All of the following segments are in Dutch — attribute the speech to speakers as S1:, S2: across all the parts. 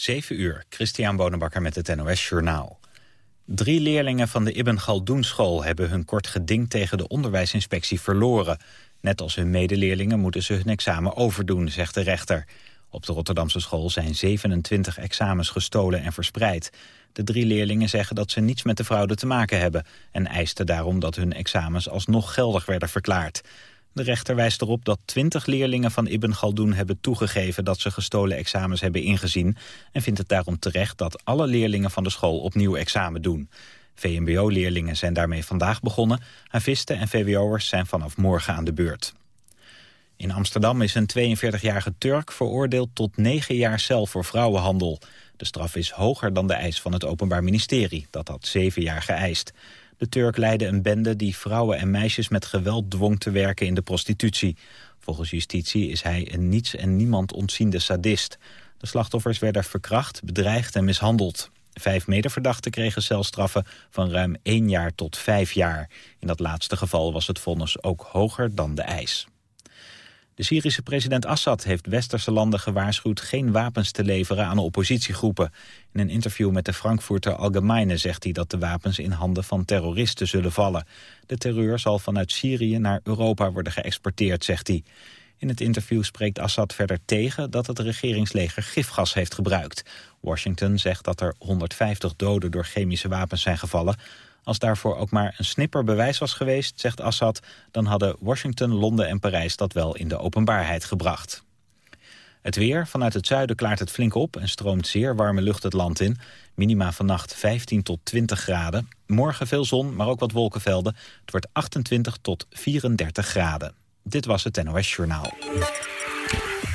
S1: 7 uur, Christian Bonenbakker met het NOS Journaal. Drie leerlingen van de Ibn Galdoen school hebben hun kort geding tegen de onderwijsinspectie verloren. Net als hun medeleerlingen moeten ze hun examen overdoen, zegt de rechter. Op de Rotterdamse school zijn 27 examens gestolen en verspreid. De drie leerlingen zeggen dat ze niets met de fraude te maken hebben... en eisten daarom dat hun examens alsnog geldig werden verklaard. De rechter wijst erop dat twintig leerlingen van Ibn Galdoen hebben toegegeven dat ze gestolen examens hebben ingezien en vindt het daarom terecht dat alle leerlingen van de school opnieuw examen doen. VMBO-leerlingen zijn daarmee vandaag begonnen, havisten en VWO'ers zijn vanaf morgen aan de beurt. In Amsterdam is een 42-jarige Turk veroordeeld tot negen jaar cel voor vrouwenhandel. De straf is hoger dan de eis van het Openbaar Ministerie, dat had zeven jaar geëist. De Turk leidde een bende die vrouwen en meisjes met geweld dwong te werken in de prostitutie. Volgens justitie is hij een niets en niemand ontziende sadist. De slachtoffers werden verkracht, bedreigd en mishandeld. Vijf medeverdachten kregen celstraffen van ruim één jaar tot vijf jaar. In dat laatste geval was het vonnis ook hoger dan de eis. De Syrische president Assad heeft westerse landen gewaarschuwd geen wapens te leveren aan oppositiegroepen. In een interview met de Frankfurter Allgemeine zegt hij dat de wapens in handen van terroristen zullen vallen. De terreur zal vanuit Syrië naar Europa worden geëxporteerd, zegt hij. In het interview spreekt Assad verder tegen dat het regeringsleger gifgas heeft gebruikt. Washington zegt dat er 150 doden door chemische wapens zijn gevallen. Als daarvoor ook maar een snipper bewijs was geweest, zegt Assad... dan hadden Washington, Londen en Parijs dat wel in de openbaarheid gebracht. Het weer. Vanuit het zuiden klaart het flink op en stroomt zeer warme lucht het land in. Minima vannacht 15 tot 20 graden. Morgen veel zon, maar ook wat wolkenvelden. Het wordt 28 tot 34 graden. Dit was het NOS Journaal.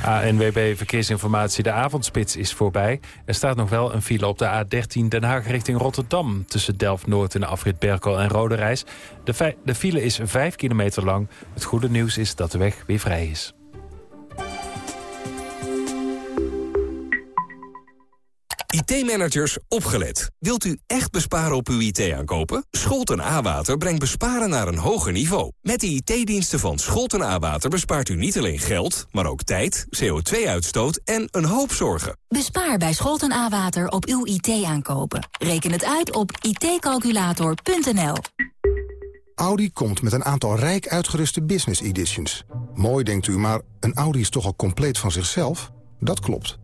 S2: ANWB Verkeersinformatie. De avondspits is voorbij. Er staat nog wel een file op de A13 Den Haag richting Rotterdam... tussen Delft-Noord en afrit Berkel en Roderijs. De, de file is 5 kilometer lang. Het goede nieuws is dat de weg weer vrij is.
S3: IT-managers, opgelet. Wilt u echt besparen op uw IT-aankopen? Scholten A-Water brengt besparen naar een hoger niveau. Met de IT-diensten van Scholten A-Water bespaart u niet alleen geld... maar ook tijd, CO2-uitstoot en een hoop zorgen.
S4: Bespaar bij Scholten A-Water op uw IT-aankopen. Reken het uit op itcalculator.nl.
S5: Audi komt met een aantal rijk uitgeruste business editions. Mooi denkt u, maar een Audi is toch al compleet van zichzelf? Dat klopt.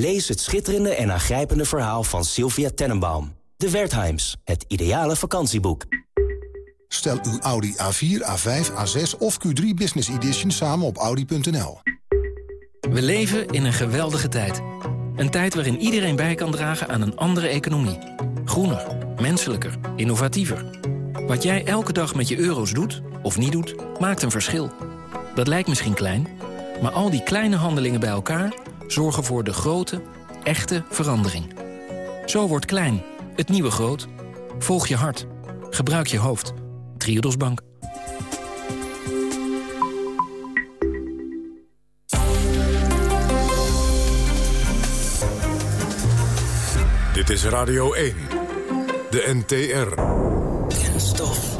S6: Lees het schitterende en aangrijpende verhaal van Sylvia Tenenbaum. De Wertheims, het ideale vakantieboek.
S5: Stel uw Audi A4, A5, A6 of Q3 Business Edition samen op Audi.nl.
S7: We leven in een geweldige tijd. Een tijd waarin iedereen bij kan dragen aan een andere economie. Groener, menselijker, innovatiever. Wat jij elke dag met je euro's doet, of niet doet, maakt een verschil. Dat lijkt misschien klein, maar al die kleine handelingen bij elkaar zorgen voor de grote, echte verandering. Zo wordt klein, het nieuwe groot. Volg je hart. Gebruik je hoofd. Triodos Bank.
S8: Dit is Radio 1. De NTR.
S9: Kunststof.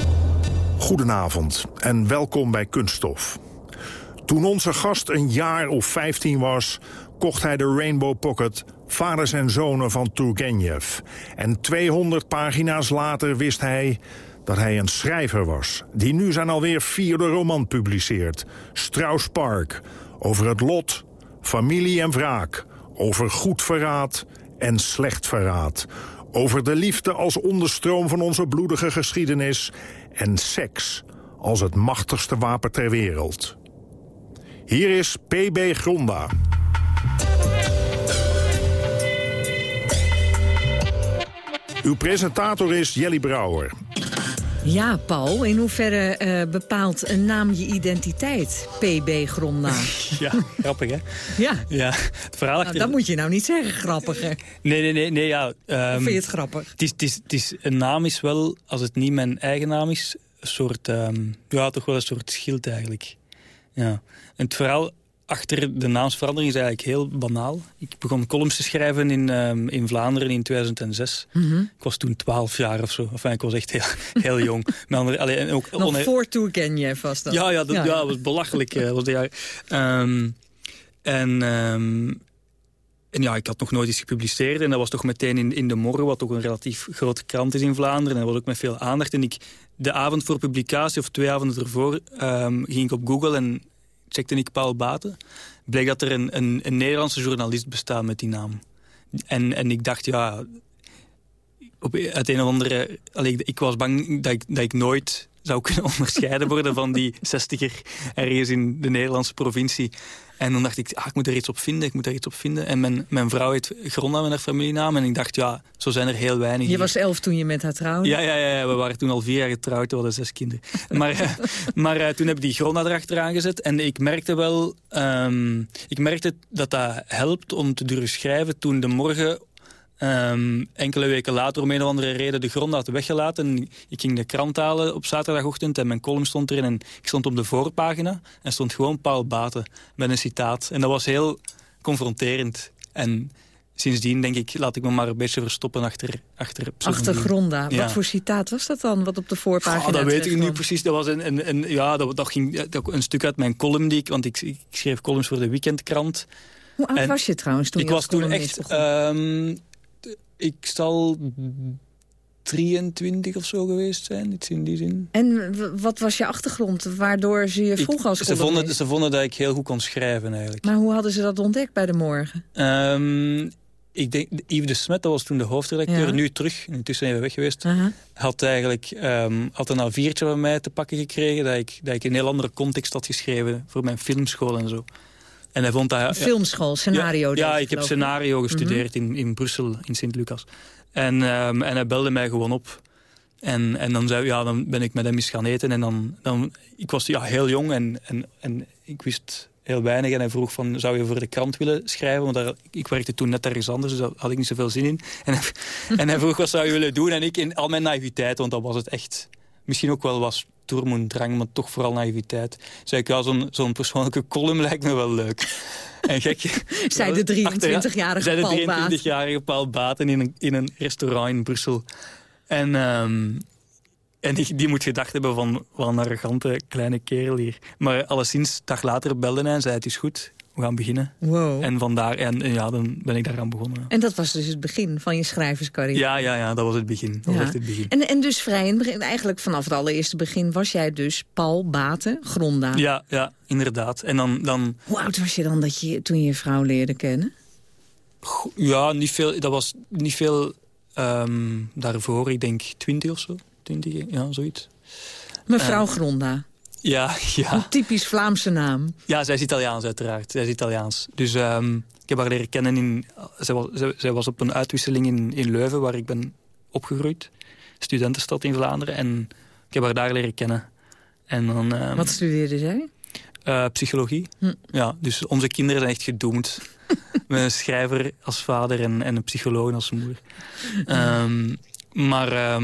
S9: Goedenavond en welkom bij Kunststof. Toen onze gast een jaar of 15 was kocht hij de Rainbow Pocket Vaders en Zonen van Turgenev. En 200 pagina's later wist hij dat hij een schrijver was... die nu zijn alweer vierde roman publiceert. Strauss Park. Over het lot, familie en wraak. Over goed verraad en slecht verraad. Over de liefde als onderstroom van onze bloedige geschiedenis. En seks als het machtigste wapen ter wereld. Hier is P.B. Gronda. Uw presentator is Jelly Brouwer.
S10: Ja, Paul, in hoeverre uh, bepaalt een naam je identiteit? PB grondnaam.
S11: ja, grappig hè?
S10: Ja.
S11: ja het verhaal
S10: nou, dat moet je nou niet zeggen, grappiger.
S11: Nee, nee, nee. nee ja,
S10: um, vind je het grappig?
S11: Het is, het is, het is, een naam is wel, als het niet mijn eigen naam is, een soort, um, ja, toch wel een soort schild eigenlijk. Ja. En het verhaal achter de naamsverandering is eigenlijk heel banaal. Ik begon columns te schrijven in, um, in Vlaanderen in 2006. Mm -hmm. Ik was toen 12 jaar of zo. Enfin, ik was echt heel, heel jong.
S10: Maar andere, allee, en ook, Nog voor ken je vast dan.
S11: Ja, ja, dat, ja. ja was belachelijk. uh, was jaar. Um, en, um, en ja, ik had nog nooit iets gepubliceerd. En dat was toch meteen in, in De Morgen, wat toch een relatief grote krant is in Vlaanderen. En dat was ook met veel aandacht. En ik, de avond voor publicatie, of twee avonden ervoor, ging ik op Google en checkte ik Paul Baten. Bleek dat er een, een, een Nederlandse journalist bestaat met die naam. En, en ik dacht, ja... Op het een of andere... Allee, ik was bang dat ik, dat ik nooit zou kunnen onderscheiden worden van die zestiger ergens in de Nederlandse provincie. En dan dacht ik, ah, ik moet er iets op vinden, ik moet er iets op vinden. En mijn, mijn vrouw heet Gronda met haar familienaam. En ik dacht, ja, zo zijn er heel weinig.
S10: Je was elf toen je met haar trouwde?
S11: Ja, ja, ja, we waren toen al vier jaar getrouwd, we hadden zes kinderen. maar uh, maar uh, toen heb ik die Gronda erachteraan gezet. En ik merkte wel, um, ik merkte dat dat helpt om te durven schrijven toen de morgen Um, enkele weken later om een of andere reden de grond had weggelaten. Ik ging de krant halen op zaterdagochtend en mijn column stond erin. En ik stond op de voorpagina en stond gewoon Paul Baten met een citaat. En dat was heel confronterend. En sindsdien denk ik, laat ik me maar een beetje verstoppen achter Achter,
S10: achter Gronda. Wat voor citaat was dat dan, wat op de voorpagina
S11: oh, Dat weet ik niet precies. Dat was een, een, een ja, dat, dat ging dat, een stuk uit mijn column. Die ik, want ik, ik schreef columns voor de weekendkrant.
S10: Hoe oud en was je trouwens toen
S11: ik was toen echt... Um, ik zal 23 of zo geweest zijn, iets in die zin.
S10: En wat was je achtergrond, waardoor ze je vroeg als
S11: ze vonden, ze vonden dat ik heel goed kon schrijven eigenlijk.
S10: Maar hoe hadden ze dat ontdekt bij De Morgen?
S11: Um, ik denk, Yves de Smet, dat was toen de hoofdredacteur, ja. nu terug, intussen even weg geweest, uh -huh. had eigenlijk um, had een A4'tje van mij te pakken gekregen, dat ik, dat ik in een heel andere context had geschreven voor mijn filmschool en zo.
S10: En hij vond dat... Filmschool, scenario.
S11: Ja, ja ik heb scenario gestudeerd mm -hmm. in, in Brussel, in Sint-Lucas. En, um, en hij belde mij gewoon op. En, en dan, zei, ja, dan ben ik met hem eens gaan eten. En dan, dan, ik was ja, heel jong en, en, en ik wist heel weinig. En hij vroeg van, zou je voor de krant willen schrijven? Want daar, ik werkte toen net ergens anders, dus daar had ik niet zoveel zin in. En en hij vroeg, wat zou je willen doen? En ik in al mijn naïviteit, want dat was het echt... Misschien ook wel was drang, maar toch vooral naïviteit. Zei ik, ja, zo'n zo'n persoonlijke column lijkt me wel leuk.
S10: En gek, Zij de 23-jarige Paul
S11: Baat. de 23-jarige Paul Baten in een, in een restaurant in Brussel. En, um, en die, die, moet gedacht hebben van, wat een arrogante kleine kerel hier. Maar alleszins, dag later belde hij en zei, het is goed we gaan beginnen.
S10: Wow.
S11: En vandaar, en, en, ja, dan ben ik daaraan begonnen.
S10: En dat was dus het begin van je schrijverscarrière?
S11: Ja, ja, ja dat was het begin. Dat ja. was het begin.
S10: En, en dus vrij in het begin, eigenlijk vanaf het allereerste begin... was jij dus Paul Baten, Gronda?
S11: Ja, ja inderdaad. En dan, dan...
S10: Hoe oud was je dan dat je, toen je je vrouw leerde kennen?
S11: Ja, niet veel, dat was niet veel um, daarvoor. Ik denk twintig of zo. Twintig, ja, zoiets.
S10: Mevrouw uh, Gronda?
S11: Ja, ja.
S10: Een typisch Vlaamse naam.
S11: Ja, zij is Italiaans uiteraard. Zij is Italiaans. Dus um, ik heb haar leren kennen in... Zij was, zij, zij, was op een uitwisseling in, in Leuven, waar ik ben opgegroeid. Studentenstad in Vlaanderen. En ik heb haar daar leren kennen. En dan, um,
S10: Wat studeerde zij?
S11: Uh, psychologie. Hm. Ja, dus onze kinderen zijn echt gedoemd. Met een schrijver als vader en, en een psycholoog als moeder. Um, maar...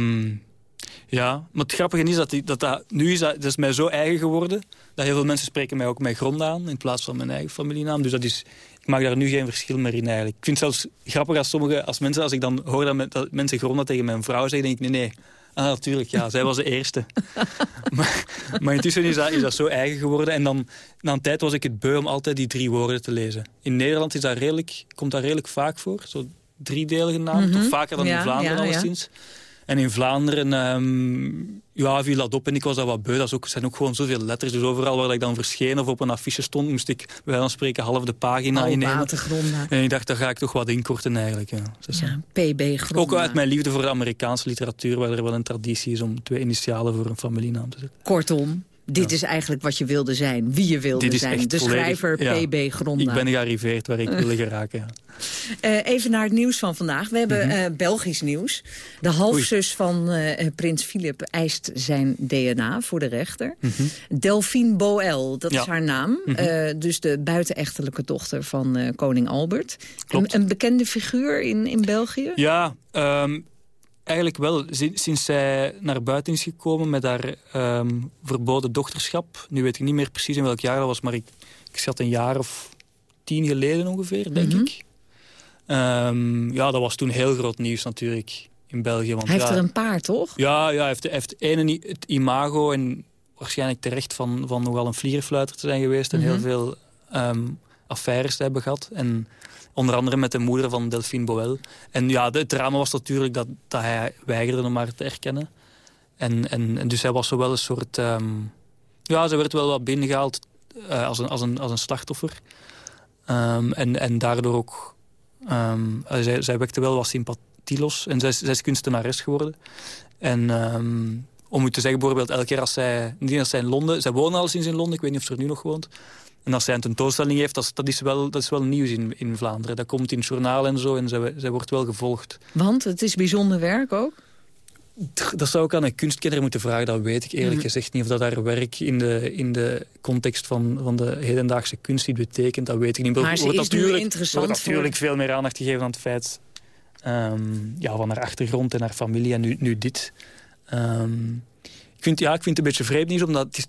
S11: Ja, maar het grappige is dat, die, dat, dat nu is dat, dat is mij zo eigen geworden... dat heel veel mensen spreken mij ook mijn grond aan... in plaats van mijn eigen familienaam. Dus dat is, ik maak daar nu geen verschil meer in eigenlijk. Ik vind het zelfs grappig als sommige als mensen... als ik dan hoor dat, dat mensen gronda tegen mijn vrouw zeggen... denk ik, nee, nee, Ah, natuurlijk, ja. Zij was de eerste. maar, maar, intussen is dat, is dat zo eigen geworden. En dan, na een tijd was ik het beu om altijd die drie woorden te lezen. In Nederland is dat redelijk, komt dat redelijk vaak voor. Zo driedelige naam. Mm -hmm. Toch vaker dan ja, in Vlaanderen ja, alleszins. Ja. En in Vlaanderen um, ja, viel dat op en ik was dat wat beu. Dat ook, zijn ook gewoon zoveel letters. Dus overal waar ik dan verscheen of op een affiche stond... moest ik bij dan spreken half de pagina innemen. En ik dacht, daar ga ik toch wat inkorten eigenlijk. Ja.
S10: Dus, ja, PB Gronda.
S11: Ook uit mijn liefde voor de Amerikaanse literatuur... waar er wel een traditie is om twee initialen voor een familienaam te zetten.
S10: Kortom, dit is eigenlijk wat je wilde zijn, wie je wilde zijn. De schrijver P.B. Gronda.
S11: Ik ben gearriveerd waar ik wilde geraken, ja.
S10: Uh, even naar het nieuws van vandaag. We hebben uh, Belgisch nieuws. De halfzus van uh, prins Filip eist zijn DNA voor de rechter. Mm -hmm. Delphine Boel, dat is haar naam. Mm -hmm. dus de buitenechtelijke dochter van koning Albert. Een, een, bekende figuur in, in België?
S11: Ja, um, eigenlijk wel. Sinds zij naar buiten is gekomen met haar um, verboden dochterschap. Nu weet ik niet meer precies in welk jaar dat was, maar ik, ik schat een jaar of tien geleden ongeveer, denk mm -hmm. ik. Um, ja, dat was toen heel groot nieuws natuurlijk in België. Want,
S10: hij heeft er een paar, toch?
S11: Ja, ja hij heeft, hij heeft ene, het imago en waarschijnlijk terecht van, van nogal een vlierenfluiter te zijn geweest. En mm -hmm. heel veel um, affaires te hebben gehad. En onder andere met de moeder van Delphine Boel. En ja, het drama was natuurlijk dat, dat hij weigerde om haar te erkennen. En, en, dus hij was zo wel een soort... Um, ja, ze werd wel wat binnengehaald uh, als, een, als, een, als een slachtoffer. Um, en, en daardoor ook... Um, zij, zij wekte wel wat sympathie los. En zij, zij is kunstenares geworden. En om u te zeggen, bijvoorbeeld, elke keer als zij... Niet als zij in Londen... Zij wonen al sinds in Londen, ik weet niet of ze er nu nog woont. En als zij een tentoonstelling heeft, dat, dat, is, wel, dat is wel nieuws in, in Vlaanderen. Dat komt in het journaal en zo en zij, zij wordt wel gevolgd.
S10: Want het is bijzonder werk ook?
S11: Dat zou ik aan een kunstkenner moeten vragen. Dat weet ik eerlijk mm. gezegd niet. Of dat haar werk in de, in de context van, van de hedendaagse kunst iets betekent, dat weet ik niet.
S10: Maar ze wordt is natuurlijk, interessant
S11: wordt natuurlijk veel meer aandacht gegeven aan het feit um, ja, van haar achtergrond en haar familie en nu, nu dit. Um, ik, vind, ja, ik vind het een beetje vreemd nieuws, omdat het is,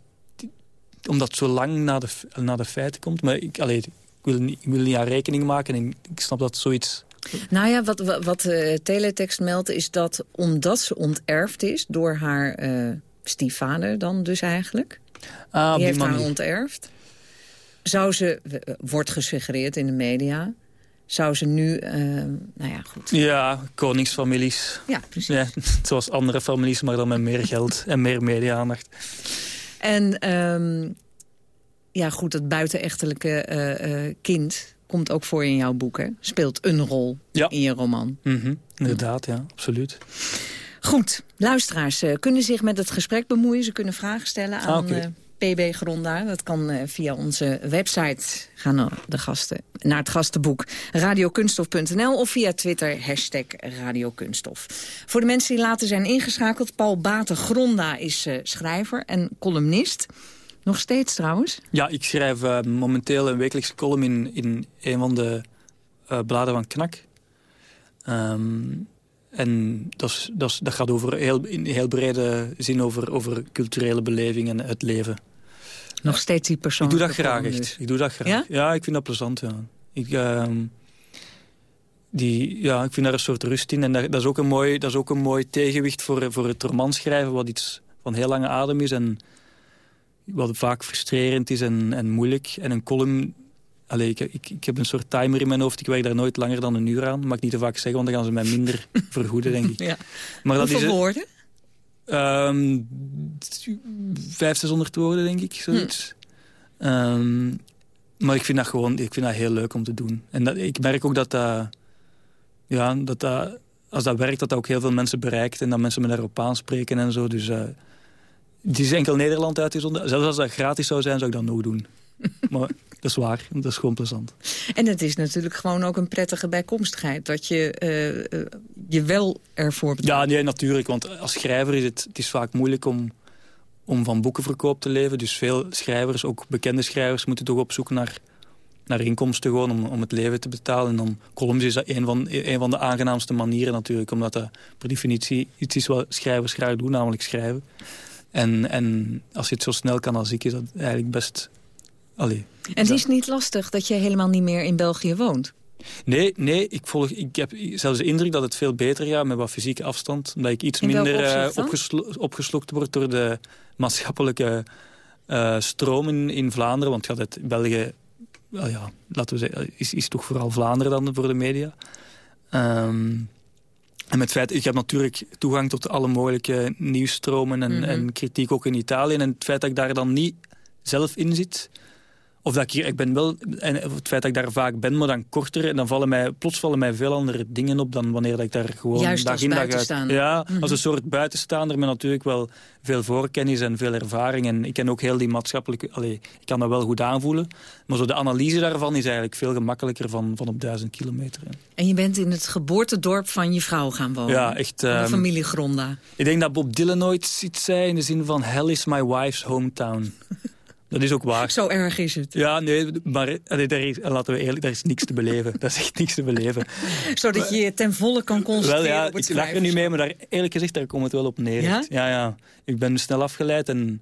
S11: omdat zo lang na de, na de feiten komt. Maar ik, allee, ik, wil niet, ik wil niet aan rekening maken en ik snap dat zoiets...
S10: Nou ja, wat, wat, wat uh, Teletext meldt is dat omdat ze onterfd is... door haar uh, stiefvader dan dus eigenlijk...
S11: Ah,
S10: die, heeft
S11: manier.
S10: haar onterfd... zou ze, wordt gesuggereerd in de media... zou ze nu, nou ja, goed.
S11: Ja, koningsfamilies.
S10: Ja, precies.
S11: Ja, zoals andere families, maar dan met meer geld en meer media-aandacht.
S10: En um, ja, goed, het buitenechtelijke uh, uh, kind komt ook voor in jouw boek, hè? Speelt een rol
S11: ja.
S10: in je roman.
S11: Mm -hmm. Inderdaad, ja, absoluut.
S10: Goed, luisteraars uh, kunnen zich met het gesprek bemoeien. Ze kunnen vragen stellen aan ah, okay. PB Gronda. Dat kan uh, via onze website gaan de gasten, naar het gastenboek radiokunstof.nl of via Twitter hashtag radiokunstof. Voor de mensen die later zijn ingeschakeld, Paul Baten Gronda is uh, schrijver en columnist. Nog steeds trouwens?
S11: Ja, ik schrijf uh, momenteel een wekelijkse column in, in een van de bladen van Knak. Um, en dat, dat, dat gaat over heel, in heel brede zin over, over culturele beleving en het leven.
S10: Nog steeds die persoon.
S11: Ik doe dat graag echt.
S10: Dus.
S11: Ik doe dat graag.
S10: Ja?
S11: ja, ik vind dat plezant. Ja. Ik, uh, die, ja, ik vind daar een soort rust in. En dat, dat, is, ook een mooi, dat is ook een mooi tegenwicht voor, voor het romanschrijven... wat iets van heel lange adem is en wat vaak frustrerend is en, en moeilijk. En een column... Allee, ik, ik, ik heb een soort timer in mijn hoofd. Ik werk daar nooit langer dan een uur aan. Mag ik niet te vaak zeggen, want dan gaan ze mij minder vergoeden, denk ik.
S10: Ja.
S11: Maar dat
S10: Hoeveel
S11: is,
S10: woorden?
S11: Um, 500, 600 woorden, denk ik, zoiets. Hm. Um, maar ik vind dat gewoon ik vind dat heel leuk om te doen. En dat, ik merk ook dat dat, ja, dat, dat... Als dat werkt, dat dat ook heel veel mensen bereikt. En dat mensen me daarop aanspreken en zo. Dus uh, het is enkel Nederland uitgezonden. Zelfs als dat gratis zou zijn, zou ik dat nog doen. maar dat is waar. Dat is gewoon plezant.
S10: En het is natuurlijk gewoon ook een prettige bijkomstigheid. Dat je uh, uh, je wel ervoor betaalt.
S11: Ja, nee, natuurlijk. Want als schrijver is het, het is vaak moeilijk om, om van boekenverkoop te leven. Dus veel schrijvers, ook bekende schrijvers, moeten toch op zoek naar, naar inkomsten gewoon om, om het leven te betalen. En dan columns is dat een van, een van de aangenaamste manieren natuurlijk. Omdat dat per definitie iets is wat schrijvers graag doen, namelijk schrijven. En, en als je het zo snel kan als ik, is dat eigenlijk best... Allee,
S10: en het is niet lastig dat je helemaal niet meer in België woont?
S11: Nee, nee ik, volg, ik heb zelfs de indruk dat het veel beter gaat met wat fysieke afstand. Dat ik iets
S10: in
S11: minder uh, opgeslo opgeslokt word door de maatschappelijke uh, stroom in, Vlaanderen. Want ja, het België, well, ja, laten we zeggen, is, is toch vooral Vlaanderen dan voor de media. Um, en met feit, ik heb natuurlijk toegang tot alle mogelijke nieuwsstromen en, mm -hmm. en kritiek ook in Italië. En het feit dat ik daar dan niet zelf in zit Of dat ik hier, ik ben wel, en het feit dat ik daar vaak ben, maar dan korter, en dan vallen mij, plots vallen mij veel andere dingen op dan wanneer dat ik daar gewoon
S10: Juist
S11: dag in dag uit. Ja,
S10: Mhm.
S11: als een soort buitenstaander met natuurlijk wel veel voorkennis en veel ervaring. En ik ken ook heel die maatschappelijke, allee, ik kan dat wel goed aanvoelen. Maar zo de analyse daarvan is eigenlijk veel gemakkelijker van, van op duizend kilometer.
S10: En je bent in het geboortedorp van je vrouw gaan wonen.
S11: Ja, echt,
S10: De
S11: ehm,
S10: familie Gronda.
S11: Ik denk dat Bob Dylan ooit iets zei in de zin van hell is my wife's hometown. Dat is ook waar.
S10: Zo erg is het.
S11: Ja, nee, maar daar is, laten we eerlijk, daar is niks te beleven. Dat is echt niks te beleven.
S10: Zodat je je ten volle kan concentreren
S11: Wel ja,
S10: op het
S11: ik lach er nu mee, maar daar, eerlijk gezegd, daar komt het wel op neer.
S10: Ja?
S11: Ja, ja. Ik ben snel afgeleid en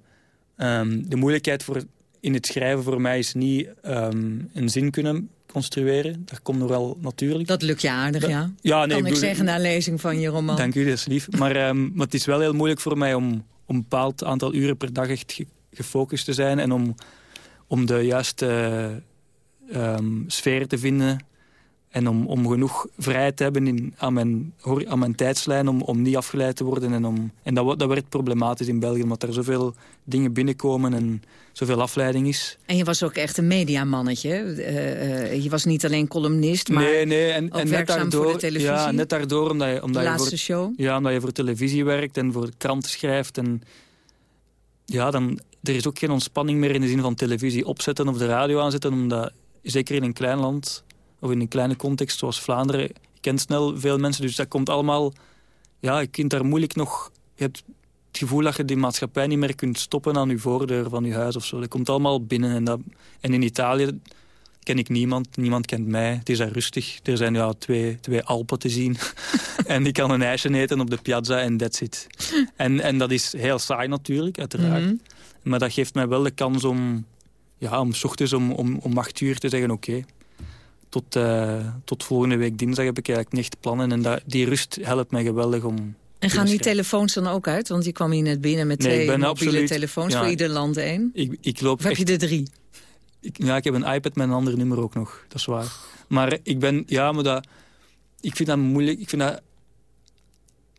S11: ehm, de moeilijkheid voor, in het schrijven voor mij is niet ehm, een zin kunnen construeren. Dat komt nog wel natuurlijk.
S10: Dat lukt je aardig, ja.
S11: Ja, nee,
S10: kan ik
S11: bedoel-
S10: zeggen na lezing van je roman.
S11: Dank u, dat is lief. Maar, ehm, maar het is wel heel moeilijk voor mij om, om een bepaald aantal uren per dag echt gefocust te zijn. En om, om de juiste ehm, sfeer te vinden. En om, om genoeg vrijheid te hebben in, aan, mijn, aan mijn tijdslijn om, om niet afgeleid te worden. En, om, en dat, dat werd problematisch in België, omdat er zoveel dingen binnenkomen en zoveel afleiding is.
S10: En je was ook echt een mediamannetje. Eh, je was niet alleen columnist, maar
S11: nee, nee, en,
S10: ook
S11: en net
S10: werkzaam
S11: daardoor,
S10: voor de televisie.
S11: Ja, net daardoor, omdat je, omdat
S10: de
S11: je
S10: laatste
S11: voor,
S10: show.
S11: Ja, omdat je voor televisie werkt en voor kranten schrijft. En ja, dan, er is ook geen ontspanning meer in de zin van televisie opzetten of de radio aanzetten. Omdat, zeker in een klein land, of in een kleine context zoals Vlaanderen, je kent snel veel mensen. Dus dat komt allemaal... Ja, je kunt daar moeilijk nog... Je hebt het gevoel dat je die maatschappij niet meer kunt stoppen aan je voordeur van je huis of zo. Dat komt allemaal binnen. En, dat, en in Italië ken ik niemand, niemand kent mij. Het is daar rustig. Er zijn ja, twee, twee Alpen te zien. en ik kan een ijsje eten op de piazza en that's it. En, en dat is heel saai natuurlijk, uiteraard.
S10: Mhm.
S11: Maar dat geeft mij wel de kans om, ja, om 's ochtends om, om, om acht uur te zeggen... oké, tot, eh, tot volgende week dinsdag heb ik eigenlijk niet echt plannen. En dat, die rust helpt mij geweldig om...
S10: En gaan die telefoons dan ook uit? Want je kwam hier net binnen met
S11: Nee,
S10: twee mobiele
S11: absoluut-
S10: telefoons
S11: ja.
S10: voor ieder land één.
S11: Ik, ik loop
S10: Of heb je er drie?
S11: Ik, ja, ik heb een iPad met een ander nummer ook nog. Dat is waar. Maar ik ben... Ja, maar dat... Ik vind dat moeilijk. Ik vind dat...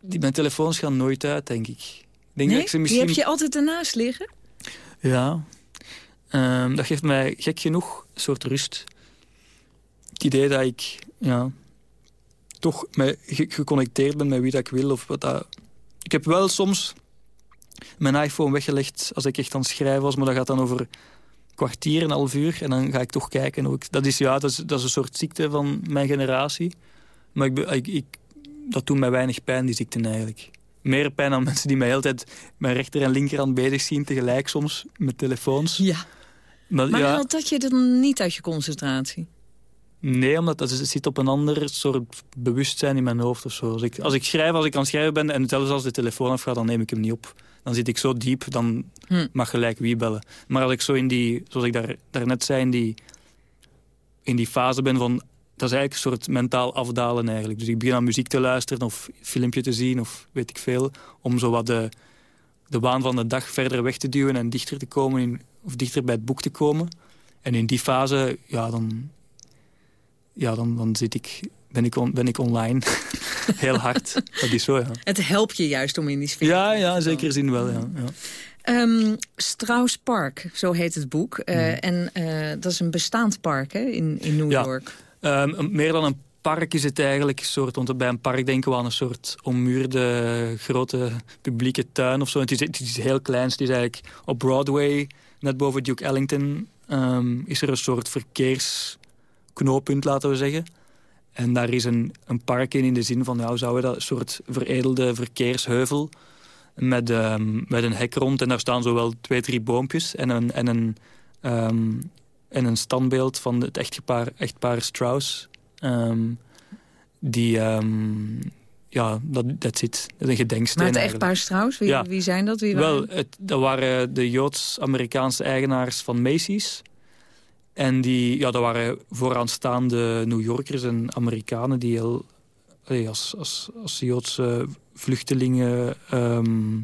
S11: Die, mijn telefoons gaan nooit uit, denk ik. Denk
S10: Nee?
S11: dat ik ze
S10: Die
S11: misschien...
S10: heb je altijd ernaast liggen?
S11: Ja. Ehm, dat geeft mij gek genoeg een soort rust. Het idee dat ik... Ja, toch me, ge- geconnecteerd ben met wie dat ik wil. Of wat dat... Ik heb wel soms mijn iPhone weggelegd als ik echt aan het schrijven was. Maar dat gaat dan over kwartier, een half uur. En dan ga ik toch kijken. Ook. Dat, is, ja, dat, is, dat is een soort ziekte van mijn generatie. Maar ik, ik, dat doet mij weinig pijn, die ziekte eigenlijk. Meer pijn dan mensen die mij de hele tijd mijn rechter en linkerhand bezig zien tegelijk soms met telefoons.
S10: Ja.
S11: Maar,
S10: Maar
S11: ja,
S10: dat je dan niet uit je concentratie?
S11: Nee, omdat dat zit op een ander soort bewustzijn in mijn hoofd of zo. Als ik, als ik schrijf, als ik aan het schrijven ben en zelfs als de telefoon afgaat, dan neem ik hem niet op. Dan zit ik zo diep, dan
S10: Hm.
S11: mag gelijk wie bellen. Maar als ik zo in die, zoals ik daar, daarnet zei, in die, in die fase ben van... Dat is eigenlijk een soort mentaal afdalen eigenlijk. Dus ik begin aan muziek te luisteren of een filmpje te zien of weet ik veel. Om zo wat de, de waan van de dag verder weg te duwen en dichter te komen, in, of dichter bij het boek te komen. En in die fase, ja, dan, ja, dan, dan zit ik, ben, ik on- ben ik online. Heel hard. Dat is zo, ja.
S10: Het helpt je juist om in die sfeer
S11: Ja,
S10: te
S11: ja, zeker zin wel, ja. ja.
S10: Ehm, Strauss Park, zo heet het boek. Eh,
S11: Mhm.
S10: En eh, dat is een bestaand park hè, in, in New
S11: Ja.
S10: York.
S11: Ehm, meer dan een park is het eigenlijk soort... Want bij een park denken we aan een soort ommuurde grote publieke tuin of zo. Het is, het is heel klein. Het is eigenlijk op Broadway, net boven Duke Ellington... ehm, is er een soort verkeersknooppunt, laten we zeggen. En daar is een, een park in in de zin van... Hoe zouden we dat soort veredelde verkeersheuvel... Met, ehm, met een hek rond. En daar staan zowel twee, drie boompjes en een... En een en een standbeeld van het echtpaar, echtpaar Strauss. Ehm, die, ehm, ja, dat dat zit. Dat is een gedenksteen
S10: Maar het echtpaar Strauss, wie,
S11: Ja.
S10: wie zijn dat? Wie
S11: Wel,
S10: waren?
S11: het, dat waren de Joods-Amerikaanse eigenaars van Macy's. En die, ja, dat waren vooraanstaande New Yorkers en Amerikanen... die heel, als, als, als Joodse vluchtelingen... ehm,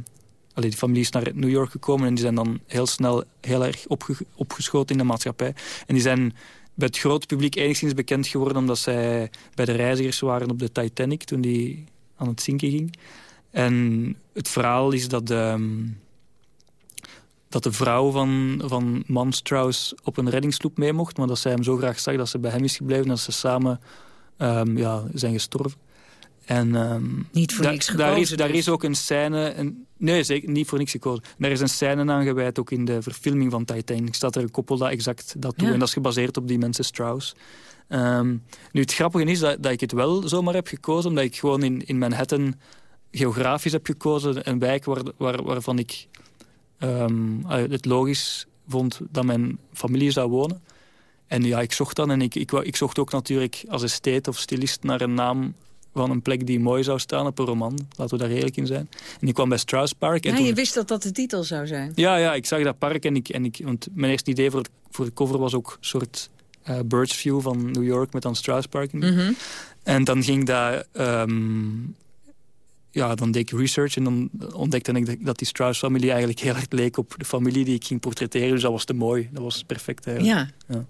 S11: die familie is naar New York gekomen... en die zijn dan heel snel heel erg opge, opgeschoten in de maatschappij. En die zijn bij het grote publiek enigszins bekend geworden... omdat zij bij de reizigers waren op de Titanic... toen die aan het zinken ging. En het verhaal is dat... ehm, dat de vrouw van, van Man Strauss op een reddingssloep mee mocht. Maar dat zij hem zo graag zag dat ze bij hem is gebleven. En dat ze samen um, ja, zijn gestorven. En, um,
S10: niet voor niks gekozen.
S11: Daar is, daar is ook een scène... Een, nee, zeker niet voor niks gekozen. Daar is een scène aan gewijd, ook in de verfilming van Titanic. Staat er een koppel dat exact dat doet. En dat is gebaseerd op die mensen Strauss. Um, nu, het grappige is dat, dat ik het wel zomaar heb gekozen... omdat ik gewoon in, in Manhattan geografisch heb gekozen. Een wijk waar, waar, waarvan ik um, het logisch vond dat mijn familie zou wonen. En ja, ik zocht dan en ik, ik, ik zocht ook natuurlijk als estate of stilist naar een naam van een plek die mooi zou staan op een roman. Laten we daar eerlijk in zijn. En ik kwam bij Strauss Park. En
S10: ja,
S11: toen...
S10: je wist dat dat de titel zou zijn.
S11: Ja, ja ik zag dat park en ik... En ik want mijn eerste idee voor, het, voor de cover was ook een soort uh, Birds View van New York met dan Strauss Park.
S10: Mm -hmm.
S11: En dan ging dat... Um, ja, dan deed ik research en dan ontdekte ik dat die Strauss-familie eigenlijk heel erg leek op de familie die ik ging portretteren. Dus dat was te mooi. Dat was perfect eigenlijk.
S10: Ja. ja.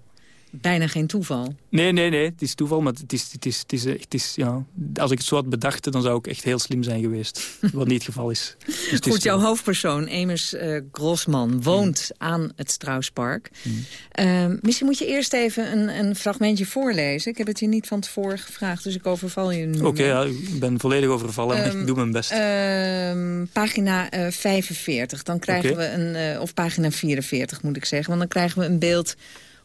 S10: Bijna geen toeval.
S11: Nee, nee, nee. Het is toeval, maar het is, het is, het is, het is, ja, als ik het zo had bedacht, dan zou ik echt heel slim zijn geweest. Wat niet het geval is.
S10: Dus het Goed, is jouw hoofdpersoon, Amos uh, Grossman, woont mm. aan het Strauspark. Mm. Uh, misschien moet je eerst even een, een, fragmentje voorlezen. Ik heb het je niet van tevoren gevraagd, dus ik overval je nu.
S11: Oké, okay, ja, ik ben volledig overvallen, um, ik doe mijn best.
S10: Uh, pagina uh, 45, dan krijgen okay. we een... Of pagina 44 moet ik zeggen, want dan krijgen we een beeld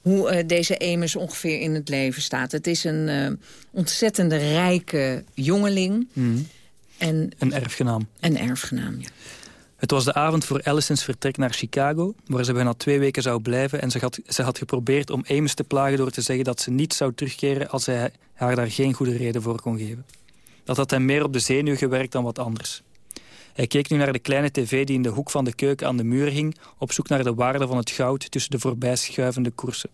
S10: hoe uh, deze Amos ongeveer in het leven staat. Het is een uh, ontzettende rijke jongeling.
S11: Mm.
S10: En,
S11: een erfgenaam.
S10: Een erfgenaam, ja.
S11: Het was de avond voor Allison's vertrek naar Chicago... waar ze bijna twee weken zou blijven... en ze had, ze had geprobeerd om Amos te plagen door te zeggen... dat ze niet zou terugkeren als hij haar daar geen goede reden voor kon geven. Dat had hem meer op de zenuw gewerkt dan wat anders. Hij keek nu naar de kleine tv die in de hoek van de keuken aan de muur hing... op zoek naar de waarde van het goud tussen de voorbijschuivende koersen.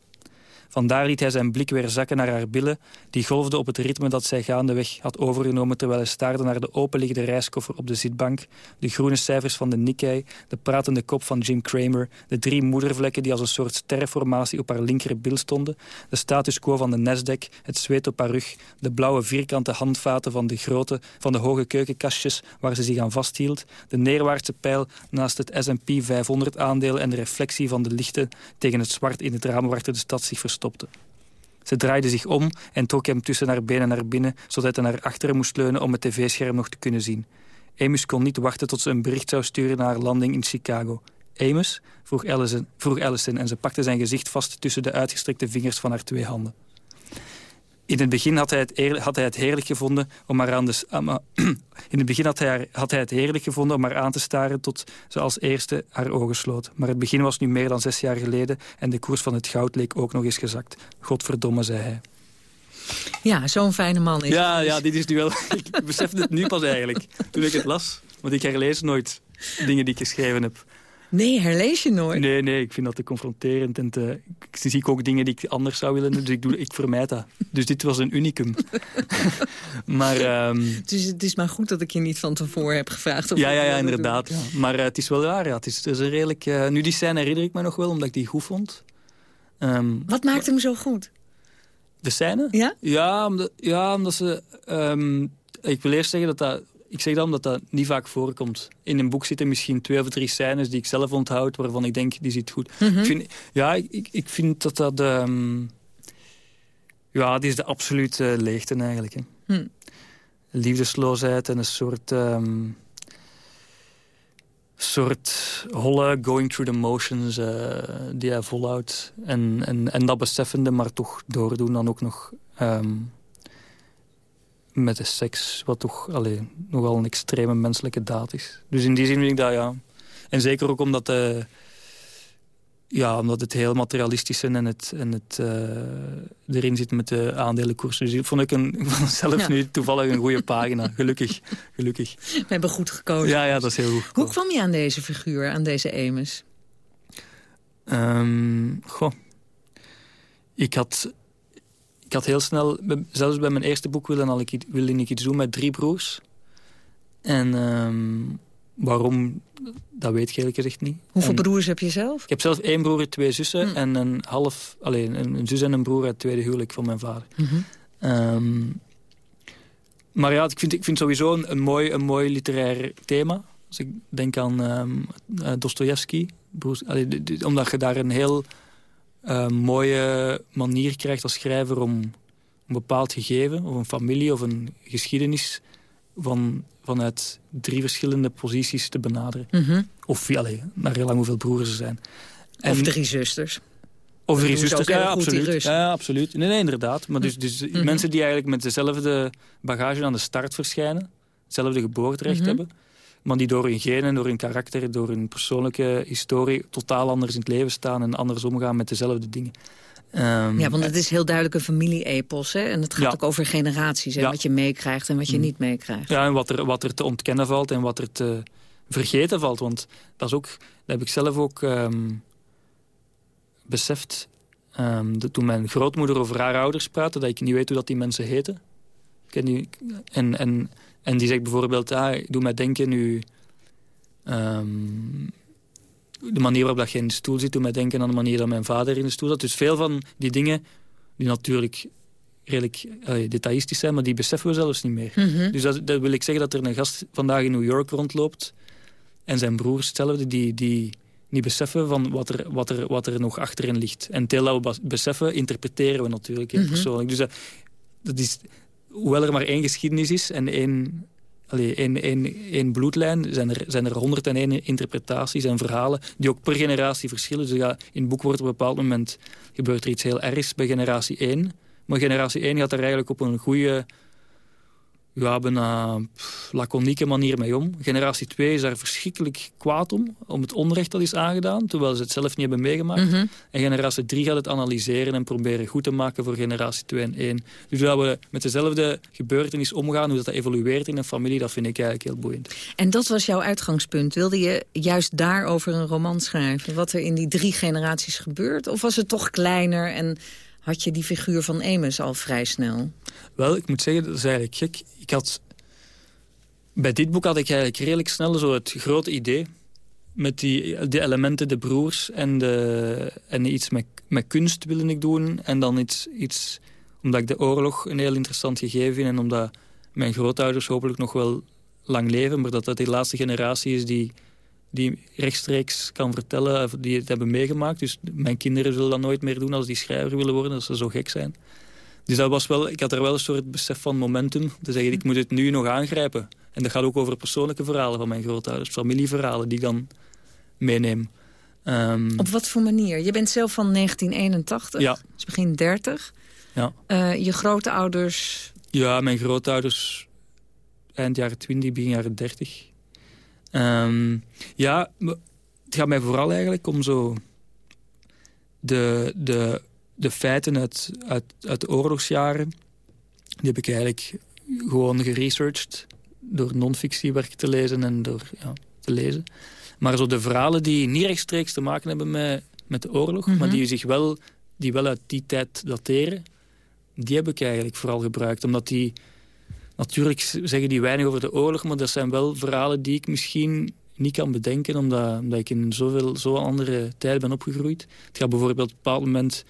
S11: Vandaar liet hij zijn blik weer zakken naar haar billen... die golfde op het ritme dat zij gaandeweg had overgenomen... terwijl hij staarde naar de openliggende reiskoffer op de zitbank... de groene cijfers van de Nikkei, de pratende kop van Jim Cramer... de drie moedervlekken die als een soort sterrenformatie op haar linkerbil stonden... de status quo van de Nasdaq, het zweet op haar rug... de blauwe vierkante handvaten van de grote, van de hoge keukenkastjes... waar ze zich aan vasthield... de neerwaartse pijl naast het S&P 500-aandeel... en de reflectie van de lichten tegen het zwart in het raam... waarachter de stad zich verstopte stopte. Ze draaide zich om en trok hem tussen haar benen naar binnen... zodat hij naar achteren moest leunen om het tv-scherm nog te kunnen zien. Amos kon niet wachten tot ze een bericht zou sturen naar haar landing in Chicago. Amos? Vroeg vroeg Allison en ze pakte zijn gezicht vast... tussen de uitgestrekte vingers van haar twee handen. In het begin had hij het, eerlijk, had hij het heerlijk gevonden om haar aan de... In het begin had hij, haar, had hij het heerlijk gevonden om haar aan te staren tot ze als eerste haar ogen sloot. Maar het begin was nu meer dan zes jaar geleden en de koers van het goud leek ook nog eens gezakt. Godverdomme, zei hij.
S10: Ja, zo'n fijne man is
S11: ja, ja, dit is nu wel... ik besefte het nu pas eigenlijk, toen ik het las. Want ik herlees nooit dingen die ik geschreven heb.
S10: Nee, herlees je nooit?
S11: Nee, nee, ik vind dat te confronterend. En te, ik zie ik ook dingen die ik anders zou willen doen, dus ik, doe, ik vermijd dat. Dus dit was een unicum. maar, um...
S10: dus het is maar goed dat ik je niet van tevoren heb gevraagd. Of
S11: ja, ja, ja, inderdaad. Ja. Maar uh, het is wel waar, ja. Het is, het is een redelijk... Uh, nu, die scène herinner ik me nog wel, omdat ik die goed vond. Um,
S10: Wat maakt hem zo goed?
S11: De scène?
S10: Ja?
S11: Ja, omdat, ja, omdat ze... Um, ik wil eerst zeggen dat dat ik zeg dan omdat dat niet vaak voorkomt. In een boek zitten misschien twee of drie scènes die ik zelf onthoud... waarvan ik denk, die zit goed.
S10: Mm -hmm.
S11: ik vind, ja, ik, ik vind dat dat... Um, ja, die is de absolute leegte eigenlijk. Hè.
S10: Hm.
S11: Liefdesloosheid en een soort... Um, soort holle going through the motions uh, die hij volhoudt. En, en, en dat beseffende, maar toch doordoen dan ook nog... Um, met de seks, wat toch alleen, nogal een extreme menselijke daad is. Dus in die zin vind ik dat, ja. En zeker ook omdat, uh, ja, omdat het heel materialistisch is en het, en het uh, erin zit met de aandelenkoersen. Dus vond ik een, zelf ja. nu toevallig een goede pagina. Gelukkig, gelukkig.
S10: We hebben goed gekozen.
S11: Ja, ja, dat is heel goed gekozen.
S10: Hoe kwam je aan deze figuur, aan deze Amos?
S11: Um, goh. Ik had ik had heel snel, zelfs bij mijn eerste boek wilde, ik, wilde ik iets doen met drie broers. En um, waarom, dat weet ik eerlijk gezegd niet.
S10: Hoeveel
S11: en
S10: broers heb je zelf?
S11: Ik heb zelf één broer en twee zussen. Hm. En een half, alleen een, een, zus en een broer uit het tweede huwelijk van mijn vader.
S10: Mm -hmm.
S11: um, maar ja, ik vind, ik vind sowieso een, een, mooi, een mooi literair thema. Als ik denk aan um, Dostoevsky. Omdat je daar een heel uh, mooie manier krijgt als schrijver... om een bepaald gegeven, of een familie, of een geschiedenis... Van, vanuit drie verschillende posities te benaderen.
S10: Mm -hmm.
S11: Of allee, naar heel lang hoeveel broers er zijn.
S10: En, of drie zusters.
S11: Of drie zusters, ja, absoluut. ja, absoluut. Nee, nee, inderdaad. Maar dus, dus mm -hmm. mensen die eigenlijk met dezelfde bagage aan de start verschijnen... hetzelfde geboorterecht mm -hmm. hebben... maar die door hun genen, door hun karakter, door hun persoonlijke historie... totaal anders in het leven staan en anders omgaan met dezelfde dingen. Um,
S10: ja, want het is heel duidelijk een familie-epos. Hè? En het gaat ja. ook over generaties. Hè? Ja. Wat je meekrijgt en wat je mm. niet meekrijgt.
S11: Ja, en wat er, wat er te ontkennen valt en wat er te vergeten valt. Want dat, is ook, dat heb ik zelf ook um, beseft. Um, de, toen mijn grootmoeder over haar ouders praatte... dat ik niet weet hoe dat die mensen heten. Die, en, en, en die zegt bijvoorbeeld... Ah, doe mij denken nu... de manier waarop dat je in de stoel zit... doet mij denken aan de manier dat mijn vader in de stoel zat. Dus veel van die dingen die natuurlijk redelijk uh, detailistisch zijn... maar die beseffen we zelfs niet meer.
S10: Mm -hmm.
S11: Dus dat, dat, wil ik zeggen dat er een gast vandaag in New York rondloopt... en zijn broers hetzelfde, die... die niet beseffen van wat er, wat, er, wat er nog achterin ligt. En tel dat we beseffen, interpreteren we natuurlijk heel
S10: Mhm.
S11: persoonlijk. Dus dat, dat is, hoewel er maar één geschiedenis is en één, allee, één, één, één bloedlijn... Zijn er, zijn er 101 interpretaties en verhalen die ook per generatie verschillen. Dus ja, in het boek wordt op bepaald moment... gebeurt er iets heel ergs bij generatie 1. Maar generatie 1 gaat er eigenlijk op een goede... Ja, bijna pff, laconieke manier mee om. Generatie 2 is daar verschrikkelijk kwaad om. Om het onrecht dat is aangedaan. Terwijl ze het zelf niet hebben meegemaakt.
S10: Mhm.
S11: En generatie 3 gaat het analyseren en proberen goed te maken voor generatie 2 en 1. Dus dat we met dezelfde gebeurtenis omgaan, hoe dat, dat evolueert in een familie, dat vind ik eigenlijk heel boeiend.
S10: En dat was jouw uitgangspunt. Wilde je juist daarover een roman schrijven? Wat er in die drie generaties gebeurt? Of was het toch kleiner en had je die figuur van Amos al vrij snel?
S11: Wel, ik moet zeggen, dat is eigenlijk gek. Ik had... Bij dit boek had ik eigenlijk redelijk snel zo het grote idee... met die, die elementen, de broers en, de, en iets met, met kunst wilde ik doen. En dan iets, iets... Omdat ik de oorlog een heel interessant gegeven vind... en omdat mijn grootouders hopelijk nog wel lang leven... maar dat dat die laatste generatie is die, die rechtstreeks kan vertellen... of die het hebben meegemaakt. Dus mijn kinderen zullen dat nooit meer doen als die schrijver willen worden... als ze zo gek zijn. Dus dat was wel, ik had er wel een soort besef van momentum. Te zeggen, ik moet het nu nog aangrijpen. En dat gaat ook over persoonlijke verhalen van mijn grootouders. Familieverhalen die ik dan meeneem. Um,
S10: Op wat voor manier? Je bent zelf van 1981,
S11: Ja.
S10: dus begin 30.
S11: ja.
S10: Uh, je grootouders...
S11: ja, mijn grootouders eind jaren 20, begin jaren 30. Um, ja, het gaat mij vooral eigenlijk om zo... De, de, de feiten uit, uit, uit de oorlogsjaren... die heb ik eigenlijk gewoon geresearched... door non-fictiewerk te lezen en door ja, te lezen. Maar zo de verhalen die niet rechtstreeks te maken hebben met, met de oorlog...
S10: Mhm.
S11: maar die, zich wel, die wel uit die tijd dateren... die heb ik eigenlijk vooral gebruikt. Omdat die... Natuurlijk zeggen die weinig over de oorlog... maar dat zijn wel verhalen die ik misschien niet kan bedenken... omdat, omdat ik in zoveel zo andere tijd ben opgegroeid. Het gaat bijvoorbeeld op een bepaald moment...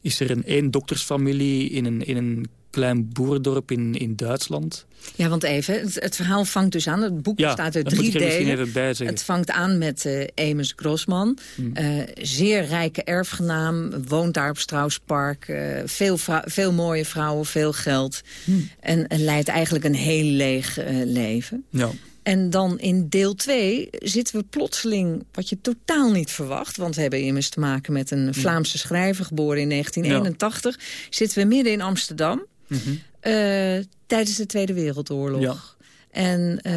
S11: is er een één doktersfamilie in een, in een klein boerendorp in, in Duitsland.
S10: Ja, want even, het, het verhaal vangt dus aan. Het boek
S11: Ja,
S10: bestaat uit drie delen. Het vangt aan met eh Amos Grossman.
S11: Hmm.
S10: Eh, zeer rijke erfgenaam, woont daar op Strauspark. eh, veel, veel mooie vrouwen, veel geld.
S11: Hmm.
S10: En, en leidt eigenlijk een heel leeg leven.
S11: Ja.
S10: En dan in deel 2 zitten we plotseling, wat je totaal niet verwacht... want we hebben immers te maken met een Vlaamse schrijver, geboren in 1981... zitten we midden in Amsterdam
S11: Mhm.
S10: eh, tijdens de Tweede Wereldoorlog.
S11: Ja.
S10: En eh,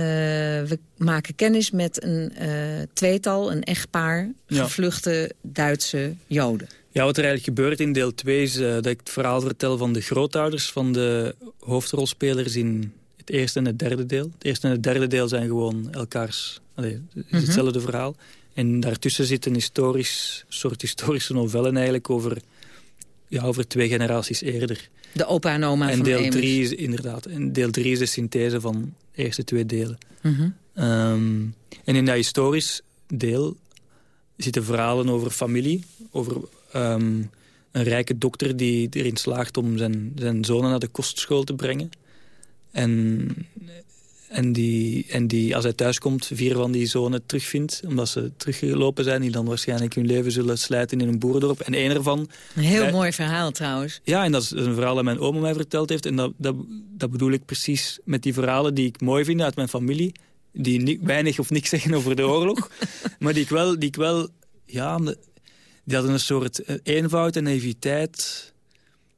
S10: we maken kennis met een eh, tweetal, een echtpaar...
S11: Ja.
S10: gevluchte Duitse Joden.
S11: Ja, wat er eigenlijk gebeurt in deel 2 is dat ik het verhaal vertel van de grootouders van de hoofdrolspelers in het eerste en het derde deel. Het eerste en het derde deel zijn gewoon elkaars, allee, het is
S10: Mhm.
S11: hetzelfde verhaal. En daartussen zit een historisch, soort historische novellen eigenlijk over, ja, over twee generaties eerder.
S10: De opa en oma
S11: en
S10: van
S11: deel
S10: Amos.
S11: 3 is inderdaad, en deel 3 is de synthese van de eerste twee delen.
S10: Mhm.
S11: Ehm, en in dat historisch deel zitten verhalen over familie. Over ehm, een rijke dokter die erin slaagt om zijn, zijn zonen naar de kostschool te brengen. En, En, die, en die, als hij thuiskomt, vier van die zonen terugvindt... omdat ze teruggelopen zijn... die dan waarschijnlijk hun leven zullen slijten in een boerendorp. En één ervan...
S10: Een heel mooi verhaal trouwens.
S11: Ja, en dat is een verhaal dat mijn oma mij verteld heeft. En dat, dat, dat bedoel ik precies met die verhalen die ik mooi vind uit mijn familie. Die weinig of niks zeggen over de oorlog. maar die ik wel... Die ik wel ja, die hadden een soort eh, eenvoud en naïviteit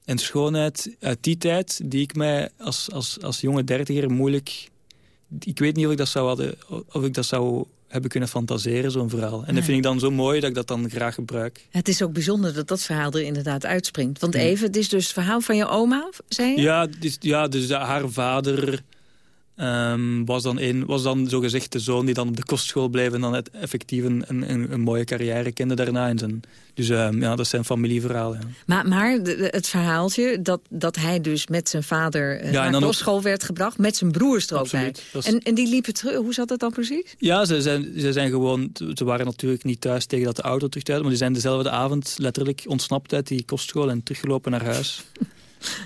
S11: en schoonheid uit die tijd... die ik mij als, als, als jonge dertiger moeilijk ik weet niet of ik dat zou, hadden, of ik dat zou hebben kunnen fantaseren, zo'n verhaal. En dat vind ik dan zo mooi dat ik dat dan graag gebruik.
S10: Het is ook bijzonder dat dat verhaal er inderdaad uitspringt. Want even, het is dus het verhaal van je oma, zei je?
S11: Ja, dus, ja, dus haar vader Um, was, dan een, was dan zogezegd de zoon die dan op de kostschool bleef... en dan het effectief een, een, een mooie carrière kende daarna. In zijn, dus um, ja, dat zijn familieverhalen. Ja.
S10: Maar, maar het verhaaltje dat, dat hij dus met zijn vader uh, naar de kostschool werd gebracht... met zijn broers er ook bij. En, en die liepen terug. Hoe zat dat dan precies?
S11: Ja, ze zijn, ze zijn gewoon... Ze waren natuurlijk niet thuis tegen dat de auto terug thuis... maar die zijn dezelfde avond letterlijk ontsnapt uit die kostschool... en teruggelopen naar huis.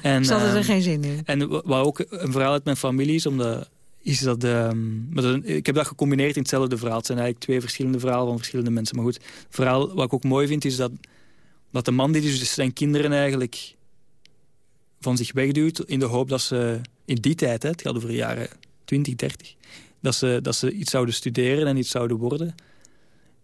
S10: En, Ze hadden er ehm, geen zin in.
S11: En wat ook een verhaal uit mijn familie is, omdat, is dat, um, ik heb dat gecombineerd in hetzelfde verhaal. Het zijn eigenlijk twee verschillende verhalen van verschillende mensen. Maar goed, het verhaal wat ik ook mooi vind, is dat, dat de man die dus zijn kinderen eigenlijk van zich wegduwt... in de hoop dat ze in die tijd, hè, het gaat over de jaren 20, 30... Dat ze, dat ze iets zouden studeren en iets zouden worden...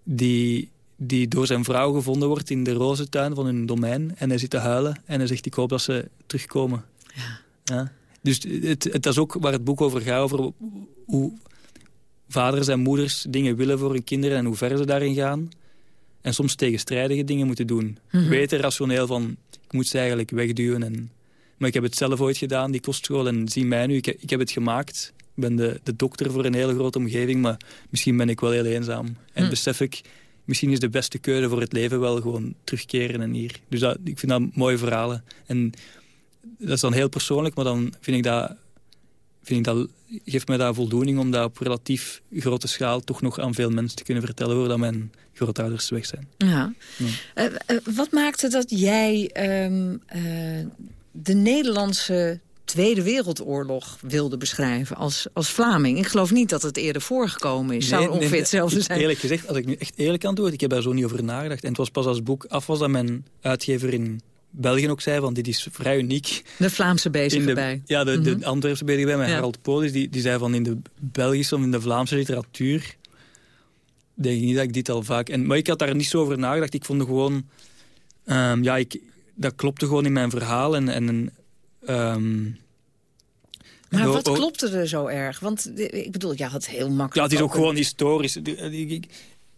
S11: die die door zijn vrouw gevonden wordt in de rozentuin van hun domein. En hij zit te huilen en hij zegt, ik hoop dat ze terugkomen. Ja. ja. Dus het, het is ook waar het boek over gaat, over hoe vaders en moeders dingen willen voor hun kinderen en hoe ver ze daarin gaan. En soms tegenstrijdige dingen moeten doen. Mm Weten rationeel van, ik moet ze eigenlijk wegduwen. En, maar ik heb het zelf ooit gedaan, die kostschool, en zie mij nu, ik, ik heb het gemaakt. Ik ben de, de dokter voor een hele grote omgeving, maar misschien ben ik wel heel eenzaam. En hm. besef ik, misschien is de beste keuze voor het leven wel gewoon terugkeren en hier. Dus dat, ik vind dat mooie verhalen. En dat is dan heel persoonlijk, maar dan vind ik dat, vind ik dat, geeft mij dat voldoening om dat op relatief grote schaal toch nog aan veel mensen te kunnen vertellen voordat mijn grootouders weg zijn.
S10: Ja. Uh, uh, wat maakte dat jij um, uh, de Nederlandse Tweede Wereldoorlog wilde beschrijven als, als Vlaming. Ik geloof niet dat het eerder voorgekomen is. Zou ongeveer hetzelfde zijn.
S11: Eerlijk gezegd, als ik nu echt eerlijk aan doe, ik heb daar zo niet over nagedacht. En het was pas als het boek af was dat mijn uitgever in België ook zei, van dit is vrij uniek.
S10: De Vlaamse bezig bij.
S11: Ja, de, mm -hmm. Antwerpse bezig bij, met Harald Polis. Die, die zei van in de Belgische of in de Vlaamse literatuur... denk ik niet dat ik dit al vaak... En, maar ik had daar niet zo over nagedacht. Ik vond gewoon... Um, ja, ik, dat klopte gewoon in mijn verhaal. En, en Um,
S10: maar wat klopte er zo erg? Want ik bedoel, ja, het heel makkelijk.
S11: Ja, het is ook, gewoon historisch.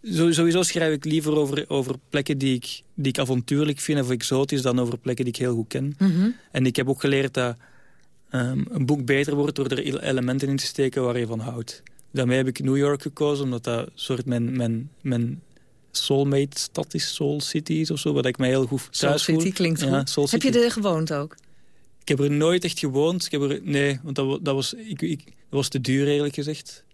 S11: Sowieso schrijf ik liever over, over plekken die ik, die ik avontuurlijk vind of exotisch... dan over plekken die ik heel goed ken. Mhm. En ik heb ook geleerd dat um, een boek beter wordt... door er elementen in te steken waar je van houdt. Daarmee heb ik New York gekozen, omdat dat soort mijn, mijn, mijn soulmate stad is, Soul City is of zo, wat ik me heel goed thuis
S10: Soul City klinkt goed. heb je er gewoond ook?
S11: Ik heb er nooit echt gewoond. Ik heb er, nee, want dat, dat, was, ik, ik, dat was te duur eerlijk gezegd.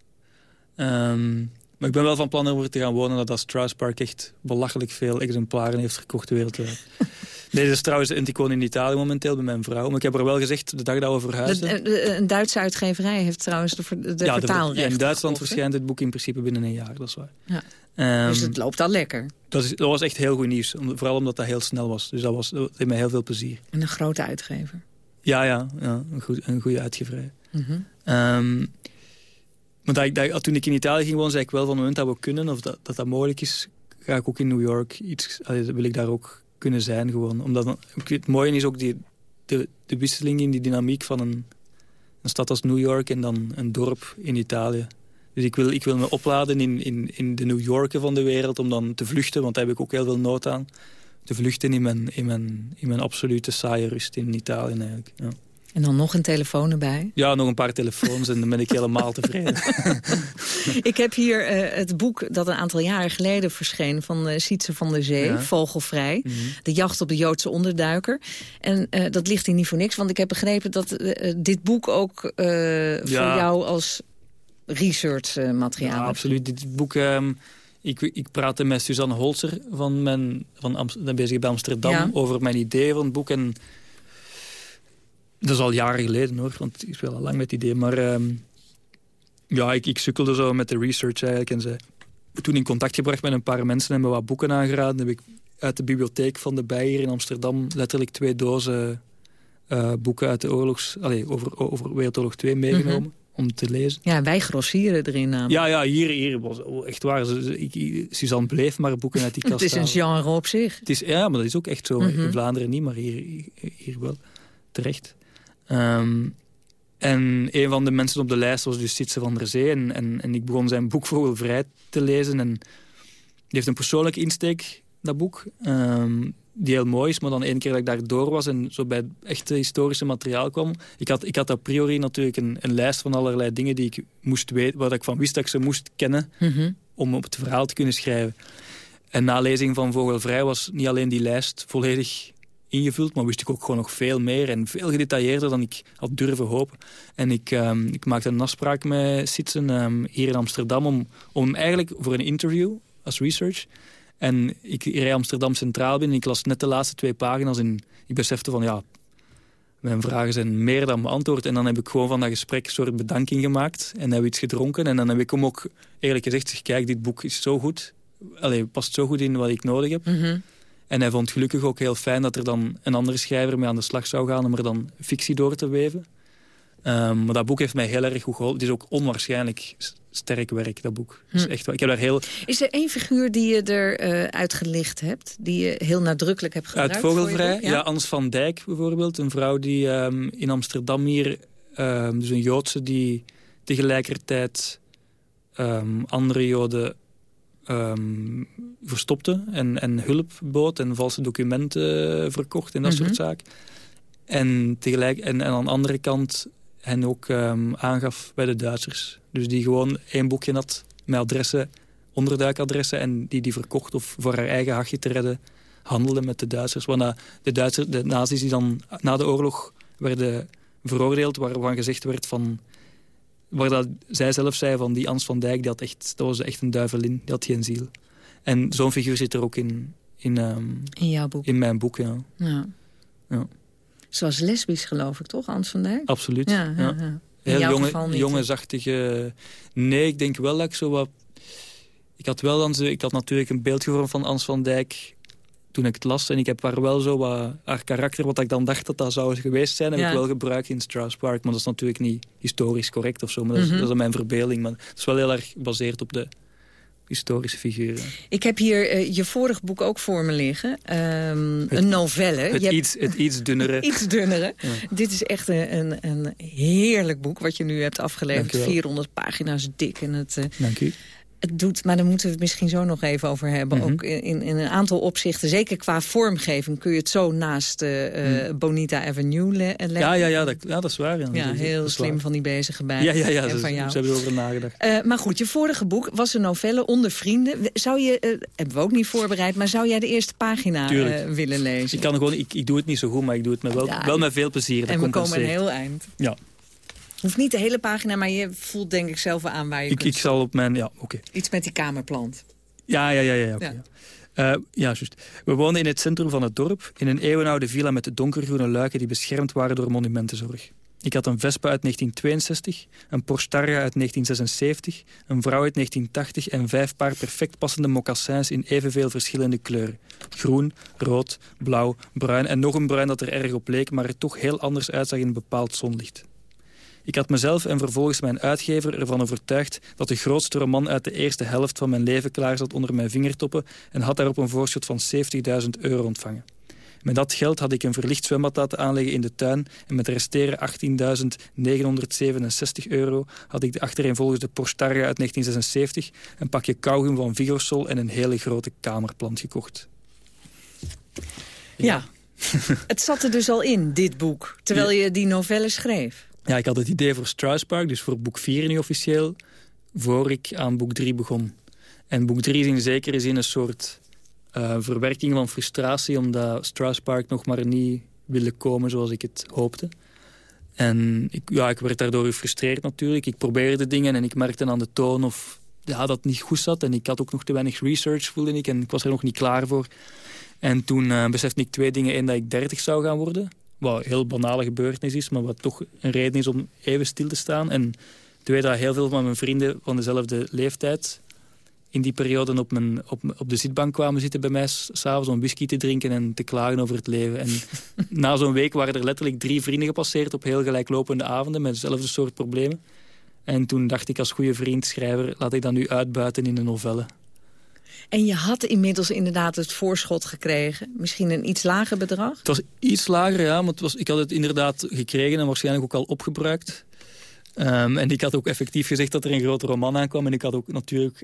S11: Um, maar ik ben wel van plan om er te gaan wonen... dat dat Strauss Park echt belachelijk veel exemplaren heeft gekocht wereldwijd. nee, dat is trouwens een icoon in Italië momenteel bij mijn vrouw. Maar ik heb er wel gezegd, de dag dat we verhuizen...
S10: een Duitse uitgeverij heeft trouwens de, de
S11: ja,
S10: vertaalrecht
S11: Ja, in Duitsland verschijnt het boek in principe binnen een jaar, dat is waar.
S10: Ja. dus het loopt al lekker.
S11: Dat, is, dat was echt heel goed nieuws. Vooral omdat dat heel snel was. Dus dat, was, dat deed mij heel veel plezier.
S10: En een grote uitgever.
S11: Ja, ja, ja een, goed, een goede uitgeverij. Mm -hmm. maar dat, toen ik in Italië ging wonen, zei ik wel van het moment dat we kunnen... of dat, dat, dat mogelijk is, ga ik ook in New York iets... wil ik daar ook kunnen zijn gewoon. Omdat het mooie is ook die, de, de wisseling in die dynamiek van een, een stad als New York... en dan een dorp in Italië. Dus ik wil, ik wil me opladen in, in, in de New Yorken van de wereld om dan te vluchten, want daar heb ik ook heel veel nood aan te vluchten in mijn, in mijn, in mijn absolute saaie rust in Italië eigenlijk. Ja.
S10: En dan nog een telefoon erbij?
S11: Ja, nog een paar telefoons en dan ben ik helemaal tevreden.
S10: ik heb hier uh, het boek dat een aantal jaren geleden verscheen... van uh, Sietse van der Zee, Vogelvrij. Mm -hmm. De jacht op de Joodse onderduiker. En uh, dat ligt hier niet voor niks, want ik heb begrepen... dat dit boek ook voor jou als researchmateriaal...
S11: Ja, absoluut. Dit boek... Um, ik, ik praatte met Suzanne Holzer van, mijn, van Amsterdam, bezig bij Amsterdam over mijn idee van het boek. En dat is al jaren geleden hoor, want ik speel al lang met het idee. Maar um, ja, ik, ik sukkelde zo met de research eigenlijk. En ze toen in contact gebracht met een paar mensen en me wat boeken aangeraden. heb ik uit de bibliotheek van de Bij hier in Amsterdam letterlijk twee dozen uh, boeken uit de oorlogs, allez, over, over Wereldoorlog 2 meegenomen. Mhm. Om te lezen.
S10: Ja, wij grossieren erin namelijk.
S11: Ja, ja hier, hier was echt waar. Suzanne bleef maar boeken uit die kast
S10: Het is een genre op zich.
S11: Het is, ja, maar dat is ook echt zo. In mhm. Vlaanderen niet, maar hier, hier wel. Terecht. Um, en een van de mensen op de lijst was dus Sitse van der Zee. En, en, en ik begon zijn boek Vogelvrij te lezen. En die heeft een persoonlijke insteek, dat boek. Um, die heel mooi is, maar dan één keer dat ik daar door was... en zo bij het echte historische materiaal kwam... Ik had, ik had a priori natuurlijk een, een lijst van allerlei dingen die ik moest weten... waar ik van wist dat ik ze moest kennen... Mhm. om op het verhaal te kunnen schrijven. En na lezing van Vogelvrij was niet alleen die lijst volledig ingevuld. Maar wist ik ook gewoon nog veel meer en veel gedetailleerder dan ik had durven hopen. En ik, um, ik maakte een afspraak met Sitsen um, hier in Amsterdam om, om eigenlijk voor een interview als research. En ik rij Amsterdam Centraal binnen. Ik las net de laatste twee pagina's en ik besefte van ja, mijn vragen zijn meer dan beantwoord. En dan heb ik gewoon van dat gesprek een soort bedanking gemaakt. En hebben we iets gedronken. En dan heb ik hem ook eerlijk gezegd, kijk, dit boek is zo goed. Allee, past zo goed in wat ik nodig heb. Mhm. En hij vond gelukkig ook heel fijn dat er dan een andere schrijver mee aan de slag zou gaan... om er dan fictie door te weven. Um, maar dat boek heeft mij heel erg goed geholpen. Het is ook onwaarschijnlijk sterk werk, dat boek. Hm. Is, echt, ik heb daar heel...
S10: is er één figuur die je eruit uh, uitgelicht hebt? Die je heel nadrukkelijk hebt gebruikt?
S11: Uit Vogelvrij? Ja? ja, Ans van Dijk bijvoorbeeld. Een vrouw die um, in Amsterdam hier... Um, dus een Joodse die tegelijkertijd andere Joden um, verstopte en, en hulp bood en valse documenten verkocht en dat soort mhm. zaken. En, tegelijk, en, en, aan de andere kant hen ook um, aangaf bij de Duitsers. Dus die gewoon één boekje had met adressen, onderduikadressen... en die die verkocht of voor haar eigen hachje te redden handelde met de Duitsers. Want de, Duitsers, de nazi's die dan na de oorlog werden veroordeeld... waarvan gezegd werd van waar dat, zij zelf zei van die Ans van Dijk, die had echt, dat was echt een duivelin. Die had geen ziel. En zo'n figuur zit er ook in... In, um,
S10: in jouw boek?
S11: In mijn boek, ja.
S10: ja.
S11: ja.
S10: Zoals lesbisch, geloof ik, toch, Ans van Dijk?
S11: Absoluut, ja, ja. Heel jonge, jonge, zachtige... Nee, ik denk wel dat ik zo wat... Ik had wel dan, ik had natuurlijk een beeld gevormd van Ans van Dijk toen ik het las. En ik heb haar wel zo wat, haar karakter, wat ik dan dacht dat dat zou geweest zijn, heb ik wel gebruikt in Strauss Park. Maar dat is natuurlijk niet historisch correct of zo. Maar dat, is, mhm. mijn verbeelding. Maar het is wel heel erg gebaseerd op de historische figuren.
S10: Ik heb hier uh, je vorig boek ook voor me liggen. Um, een novelle.
S11: Het, iets, het iets dunnere.
S10: iets dunnere. Dit is echt een, een, een, heerlijk boek wat je nu hebt afgeleverd. 400 pagina's dik. En het, uh,
S11: Dank u
S10: het doet, maar daar moeten we het misschien zo nog even over hebben. Mhm. Ook in, in een aantal opzichten, zeker qua vormgeving... kun je het zo naast uh, Bonita Avenue leggen.
S11: Ja, ja, ja, dat, ja, dat is waar.
S10: Ja, heel slim van die bezige bij.
S11: Ja, ja, ja, ze, van jou. ze hebben erover nagedacht.
S10: Uh, maar goed, je vorige boek was een novelle onder vrienden. Zou je, uh, hebben we ook niet voorbereid... maar zou jij de eerste pagina willen lezen?
S11: Ik, kan gewoon, ik, ik doe het niet zo goed, maar ik doe het met wel, wel met veel plezier.
S10: En we komen een heel eind.
S11: Ja
S10: hoeft niet de hele pagina, maar je voelt denk ik zelf wel aan waar je
S11: ik, Ik zal op mijn, ja, oké.
S10: Iets met die kamerplant.
S11: Ja, ja, ja, ja, ja. Uh, ja, juist. We woonden in het centrum van het dorp, in een eeuwenoude villa met donkergroene luiken die beschermd waren door monumentenzorg. Ik had een Vespa uit 1962, een Porsche Targa uit 1976, een vrouw uit 1980 en vijf paar perfect passende mocassins in evenveel verschillende kleuren. Groen, rood, blauw, bruin en nog een bruin dat er erg op leek, maar er toch heel anders uitzag in een bepaald zonlicht. Ik had mezelf en vervolgens mijn uitgever ervan overtuigd dat de grootste roman uit de eerste helft van mijn leven klaar zat onder mijn vingertoppen en had daarop een voorschot van 70.000 euro ontvangen. Met dat geld had ik een verlicht zwembad laten aanleggen in de tuin en met de resteren 18.967 euro had ik de achtereenvolgende Porsche Targa uit 1976, een pakje kauwgum van Vigorsol en een hele grote kamerplant gekocht.
S10: Ja, het zat er dus al in, dit boek, terwijl je die novelle schreef.
S11: Ja, ik had het idee voor Strauss Park, dus voor boek 4 niet officieel, voor ik aan boek 3 begon. En boek 3 is in zekere zin een soort uh, verwerking van frustratie, omdat Strauss Park nog maar niet wilde komen zoals ik het hoopte. En ik, ja, ik werd daardoor gefrustreerd natuurlijk. Ik probeerde dingen en ik merkte aan de toon of ja, dat niet goed zat. En ik had ook nog te weinig research, voelde ik. En ik was er nog niet klaar voor. En toen uh, besefte ik twee dingen. Eén, dat ik 30 zou gaan worden. Wat een heel banale gebeurtenis is, maar wat toch een reden is om even stil te staan. En Ik weet dat heel veel van mijn vrienden van dezelfde leeftijd in die periode op, mijn, op, op de zitbank kwamen zitten bij mij s'avonds om whisky te drinken en te klagen over het leven. En na zo'n week waren er letterlijk drie vrienden gepasseerd op heel gelijklopende avonden met dezelfde soort problemen. En toen dacht ik als goede vriend, schrijver, laat ik dat nu uitbuiten in een novelle.
S10: En je had inmiddels inderdaad het voorschot gekregen. Misschien een iets lager bedrag?
S11: Het was iets lager, ja. Maar het was, ik had het inderdaad gekregen en waarschijnlijk ook al opgebruikt. Ehm, en ik had ook effectief gezegd dat er een grote roman aankwam. En ik had ook natuurlijk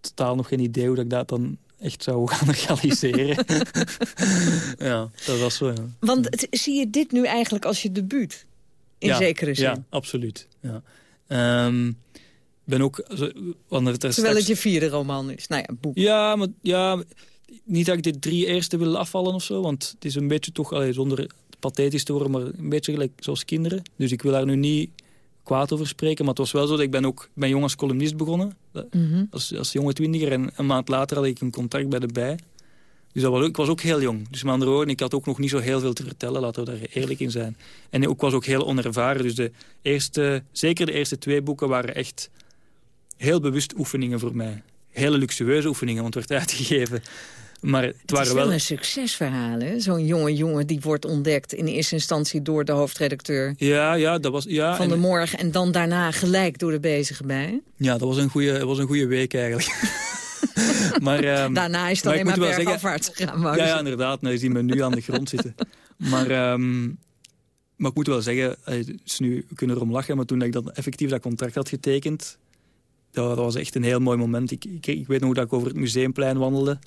S11: totaal nog geen idee hoe dat ik dat dan echt zou gaan realiseren. ja, dat was zo, ja.
S10: Want zie je dit nu eigenlijk als je debuut? In zekere zin?
S11: Ja, absoluut. Ja. Ehm, ben ook...
S10: Terwijl straks... het je vierde roman is. Nou ja, boek.
S11: Ja, maar ja, niet dat ik de drie eerste wil afvallen of zo. Want het is een beetje toch, allee, zonder pathetisch te worden, maar een beetje gelijk zoals kinderen. Dus ik wil daar nu niet kwaad over spreken. Maar het was wel zo dat ik ben ook ben jong als columnist begonnen. Mhm. als, als jonge twintiger. En een maand later had ik een contract bij de Bij. Dus dat was, ik was ook heel jong. Dus met andere woorden, ik had ook nog niet zo heel veel te vertellen. Laten we daar eerlijk in zijn. En ik was ook heel onervaren. Dus de eerste, zeker de eerste twee boeken waren echt heel bewust oefeningen voor mij. Hele luxueuze oefeningen, want het werd uitgegeven. Maar het, het waren
S10: is wel, een succesverhaal, Zo'n jonge jongen die wordt ontdekt in eerste instantie door de hoofdredacteur.
S11: Ja, ja, dat was... Ja,
S10: van de morgen en dan daarna gelijk door de bezige bij.
S11: Ja, dat was een goede, was een goede week eigenlijk.
S10: maar, um, Daarna is het alleen maar bergafwaarts gegaan.
S11: Ja, ja, inderdaad. Nou, je ziet me nu aan de grond zitten. Maar, um, maar ik moet wel zeggen, dus nu we kunnen erom lachen, maar toen ik dan effectief dat contract had getekend, dat, dat was echt een heel mooi moment. Ik, ik, ik weet nog dat ik over het museumplein wandelde.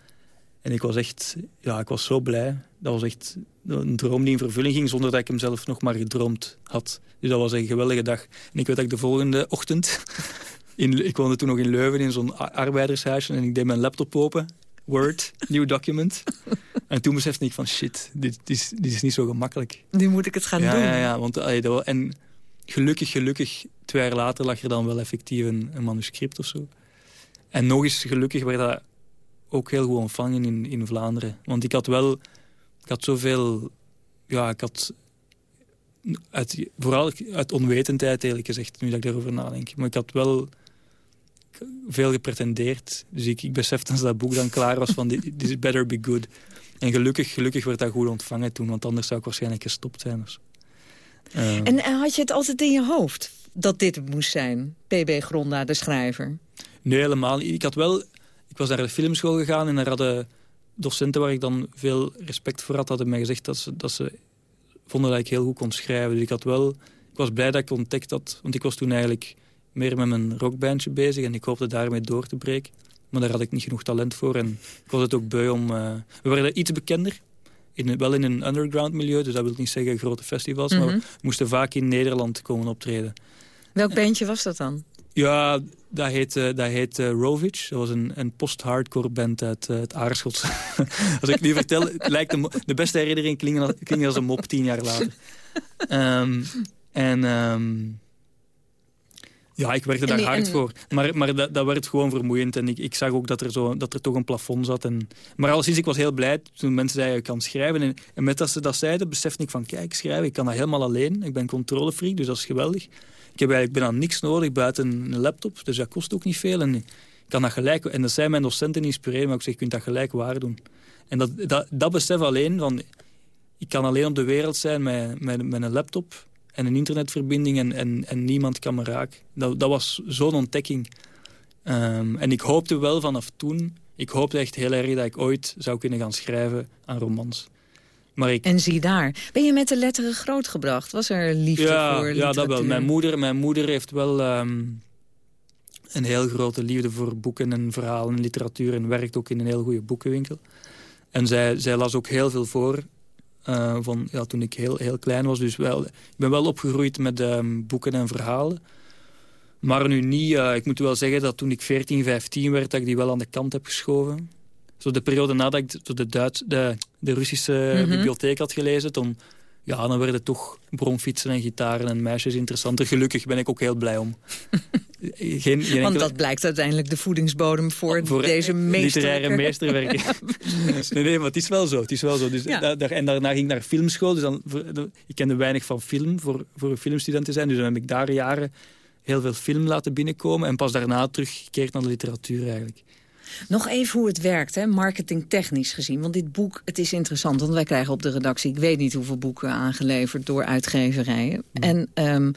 S11: En ik was echt, ja, ik was zo blij. Dat was echt een droom die in vervulling ging, zonder dat ik hem zelf nog maar gedroomd had. Dus dat was een geweldige dag. En ik weet dat ik de volgende ochtend... In, ik woonde toen nog in Leuven in zo'n arbeidershuisje en ik deed mijn laptop open. Word, nieuw document. En toen besefte ik van shit, dit, is, dit is niet zo gemakkelijk.
S10: Nu moet ik het gaan doen.
S11: Ja, ja, want allee, dat, en gelukkig, gelukkig, twee jaar later lag er dan wel effectief een, manuscript of zo. En nog eens gelukkig werd dat ook heel goed ontvangen in, in Vlaanderen. Want ik had wel... Ik had zoveel... Ja, ik had... Uit, vooral uit onwetendheid eerlijk gezegd, nu dat ik daarover nadenk. Maar ik had wel veel gepretendeerd. Dus ik, ik besefte als dat boek dan klaar was van... This better be good. En gelukkig, gelukkig werd dat goed ontvangen toen. Want anders zou ik waarschijnlijk gestopt zijn. Of
S10: uh, en had je het altijd in je hoofd? Dat dit moest zijn? P.B. Gronda, de schrijver?
S11: Nee, helemaal niet. Ik had wel ik was naar de filmschool gegaan en daar hadden docenten waar ik dan veel respect voor had, hadden mij gezegd dat ze, dat ze vonden dat ik heel goed kon schrijven. Dus ik had wel, ik was blij dat ik ontdekt had, want ik was toen eigenlijk meer met mijn rockbandje bezig en ik hoopte daarmee door te breken. Maar daar had ik niet genoeg talent voor en ik was het ook beu om... Uh, we werden iets bekender, in, wel in een underground milieu, dus dat wil niet zeggen grote festivals, maar mhm. we moesten vaak in Nederland komen optreden.
S10: Welk bandje was dat dan?
S11: Ja, dat heet, uh, dat heet uh, Rovage. Dat was een, een post-hardcore band uit uh, het Aarschot. als ik nu vertel, lijkt de, de beste herinnering klinkt als, als een mop tien jaar later. Um, en um, ja, ik werkte daar hard voor. Maar, maar dat, dat, werd gewoon vermoeiend. En ik, ik zag ook dat er, zo, dat er toch een plafond zat. En, maar alleszins, ik was heel blij toen mensen zeiden, ik kan schrijven. En, en met dat ze dat zeiden, besefte ik van, kijk, schrijven, ik kan dat helemaal alleen. Ik ben controlefreak, dus dat is geweldig. Ik heb eigenlijk bijna niks nodig buiten een laptop, dus dat kost ook niet veel. En ik kan dat gelijk, en dat zijn mijn docenten inspireren, maar ik zeg, je kunt dat gelijk waar doen. En dat, dat, dat besef alleen, van, ik kan alleen op de wereld zijn met, met, met een laptop en een internetverbinding en, en, en niemand kan me raken. Dat, dat was zo'n ontdekking. Um, en ik hoopte wel vanaf toen, ik hoopte echt heel erg dat ik ooit zou kunnen gaan schrijven aan romans.
S10: Maar ik... En zie daar. Ben je met de letteren grootgebracht? Was er liefde
S11: ja,
S10: voor
S11: Ja, dat wel. Mijn moeder, mijn moeder heeft wel um, een heel grote liefde voor boeken en verhalen en literatuur... en werkt ook in een heel goede boekenwinkel. En zij, zij las ook heel veel voor uh, van, ja, toen ik heel, heel klein was. Dus wel, ik ben wel opgegroeid met um, boeken en verhalen. Maar nu niet. Uh, ik moet wel zeggen dat toen ik 14, 15 werd... dat ik die wel aan de kant heb geschoven zo de periode nadat ik de, Duits, de, de Russische mhm. bibliotheek had gelezen... Dan, ja, dan werden toch bromfietsen en gitaren en meisjes interessanter. Gelukkig ben ik ook heel blij om.
S10: Geen, geen Want dat blijkt uiteindelijk de voedingsbodem voor, voor deze
S11: literaire meesterwerken. nee, nee, maar het is wel zo. Het is wel zo. Dus en daarna ging ik naar filmschool. Dus dan, ik kende weinig van film, voor, voor een filmstudent te zijn. Dus dan heb ik daar jaren heel veel film laten binnenkomen... en pas daarna teruggekeerd naar de literatuur eigenlijk.
S10: Nog even hoe het werkt, hè? marketingtechnisch gezien. Want dit boek, het is interessant, want wij krijgen op de redactie... ik weet niet hoeveel boeken aangeleverd door uitgeverijen. En um,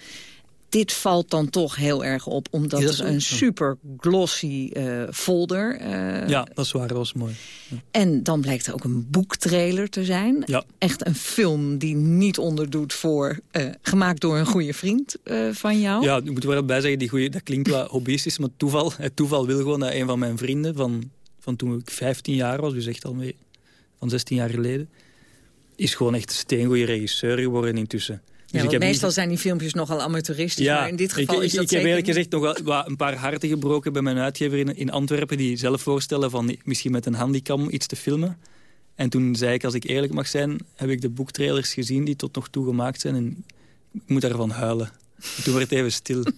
S10: dit valt dan toch heel erg op, omdat het een super glossy uh, folder...
S11: Uh, ja, dat is waar, dat was mooi.
S10: En dan blijkt er ook een boektrailer te zijn.
S11: Ja.
S10: Echt een film die niet onderdoet voor... Uh, gemaakt door een goede vriend van jou.
S11: Ja, ik moet er wel bij zeggen, die goeie, dat klinkt wel hobbyistisch... maar toeval, het toeval wil gewoon dat een van mijn vrienden... van, van toen ik 15 jaar was, dus echt al mee, van 16 jaar geleden... is gewoon echt een steengoeie regisseur geworden intussen.
S10: Dus ik heb meestal zijn die filmpjes nogal amateuristisch, ja, maar in dit geval
S11: ik,
S10: is dat
S11: Ik heb eerlijk gezegd nog wel een paar harten gebroken bij mijn uitgever in, in Antwerpen... die zelf voorstellen van misschien met een handicam iets te filmen. En toen zei ik, als ik eerlijk mag zijn... heb ik de boektrailers gezien die tot nog toe gemaakt zijn... en ik moet daarvan huilen. toen werd het even stil.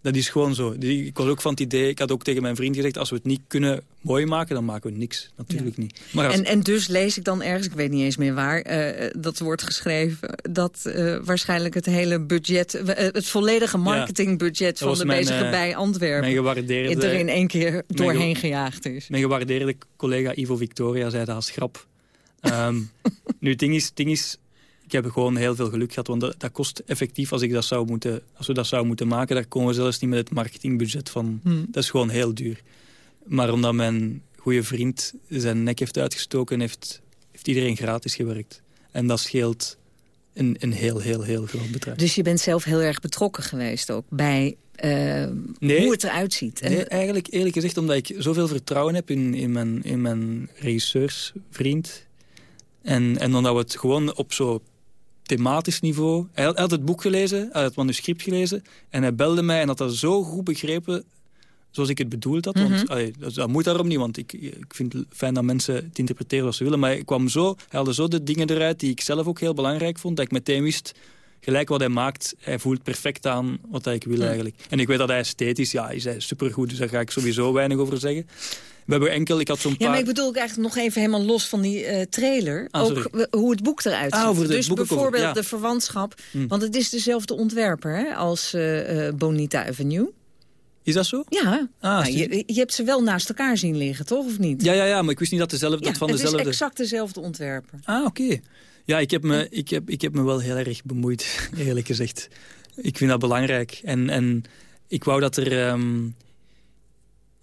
S11: Dat is gewoon zo. Ik was ook van het idee, ik had ook tegen mijn vriend gezegd... als we het niet kunnen mooi maken, dan maken we niks. Natuurlijk niet.
S10: Maar en, en dus lees ik dan ergens, ik weet niet eens meer waar... Uh, dat wordt geschreven dat uh, waarschijnlijk het hele budget... Uh, het volledige marketingbudget van de mijn, bezige bij Antwerpen...
S11: Mijn
S10: er in één keer doorheen gejaagd is.
S11: Mijn gewaardeerde collega Ivo Victoria zei dat als grap. Um, nu, het ding is... Ding is ik heb gewoon heel veel geluk gehad. Want dat, kost effectief, als, ik dat zou moeten, als we dat zouden moeten maken... daar komen we zelfs niet met het marketingbudget van. Hmm. Dat is gewoon heel duur. Maar omdat mijn goede vriend zijn nek heeft uitgestoken... heeft, heeft iedereen gratis gewerkt. En dat scheelt een, een heel, heel, heel groot bedrag.
S10: Dus je bent zelf heel erg betrokken geweest ook bij uh, nee, hoe het eruit ziet.
S11: Nee, eigenlijk eerlijk gezegd omdat ik zoveel vertrouwen heb in, in, mijn, in mijn regisseursvriend. En, en omdat we het gewoon op zo thematisch niveau. Hij had, het boek gelezen, hij had het manuscript gelezen. En hij belde mij en had dat zo goed begrepen zoals ik het bedoeld had. Want mhm. dat, moet daarom niet, want ik, ik vind het fijn dat mensen het interpreteren zoals ze willen. Maar ik kwam zo, hij haalde zo de dingen eruit die ik zelf ook heel belangrijk vond. Dat ik meteen wist, gelijk wat hij maakt, hij voelt perfect aan wat ik wil eigenlijk. En ik weet dat hij esthetisch, ja, is hij supergoed. Dus daar ga ik sowieso weinig over zeggen. We hebben enkel, ik had zo'n paar...
S10: Ja, maar ik bedoel ook eigenlijk nog even helemaal los van die uh, trailer. Ah, ook hoe het boek eruit ah, ziet. dus bijvoorbeeld de verwantschap. Hm. Want het is dezelfde ontwerper hè, als uh, Bonita Avenue.
S11: Is dat zo?
S10: Ja. Ah, nou, je, je, hebt ze wel naast elkaar zien liggen, toch? Of niet?
S11: Ja, ja, ja maar ik wist niet dat, dezelfde, dat van dezelfde...
S10: het is exact dezelfde ontwerper.
S11: Ah, oké. Ja, ik heb, me, ik, heb, ik heb me wel heel erg bemoeid, eerlijk gezegd. Ik vind dat belangrijk. En, en ik wou dat er... Ehm,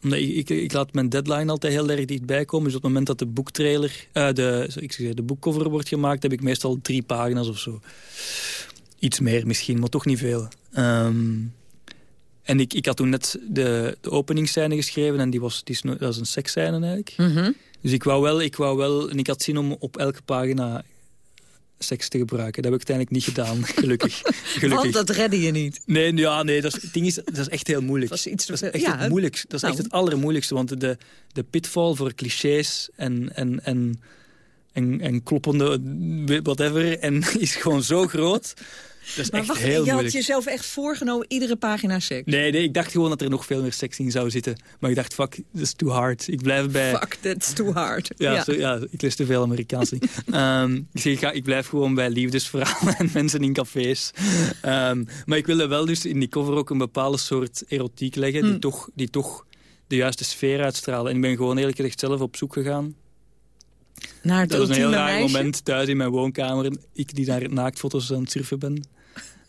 S11: Nee, ik, ik, laat mijn deadline altijd heel erg dichtbij komen. Dus op het moment dat de boektrailer, uh, de, ik zeg, de boekcover wordt gemaakt... heb ik meestal drie pagina's of zo. Iets meer misschien, maar toch niet veel. Um, en ik, ik had toen net de, de openingsscène geschreven... en die was, die is, dat is een seksscène eigenlijk.
S10: Mm
S11: Dus ik wou, wel, ik wou wel... En ik had zin om op elke pagina seks te gebruiken. Dat heb ik uiteindelijk niet gedaan, gelukkig. gelukkig.
S10: Want dat redde je niet.
S11: Nee, ja, nee dat, is, het ding is, dat is echt heel moeilijk. Dat is, iets dat is echt het moeilijkste. Dat is echt het allermoeilijkste. Want de, de pitfall voor clichés en, en, en, en, en kloppende whatever en is gewoon zo groot is maar echt wacht, heel
S10: je
S11: had
S10: jezelf echt voorgenomen iedere pagina seks?
S11: Nee, nee, ik dacht gewoon dat er nog veel meer seks in zou zitten. Maar ik dacht, fuck, is too hard. Ik blijf bij...
S10: Fuck, that's too hard.
S11: Ja, ja. Zo, ja ik lees te veel Amerikaans. um, ik, zeg, ik, ga, ik blijf gewoon bij liefdesverhalen en mensen in cafés. Um, maar ik wilde wel dus in die cover ook een bepaalde soort erotiek leggen... Die, hmm. toch, die toch de juiste sfeer uitstralen. En ik ben gewoon eerlijk gezegd zelf op zoek gegaan
S10: naar het
S11: dat was een heel raar
S10: meisje?
S11: moment thuis in mijn woonkamer. Ik die daar naaktfoto's aan het surfen ben.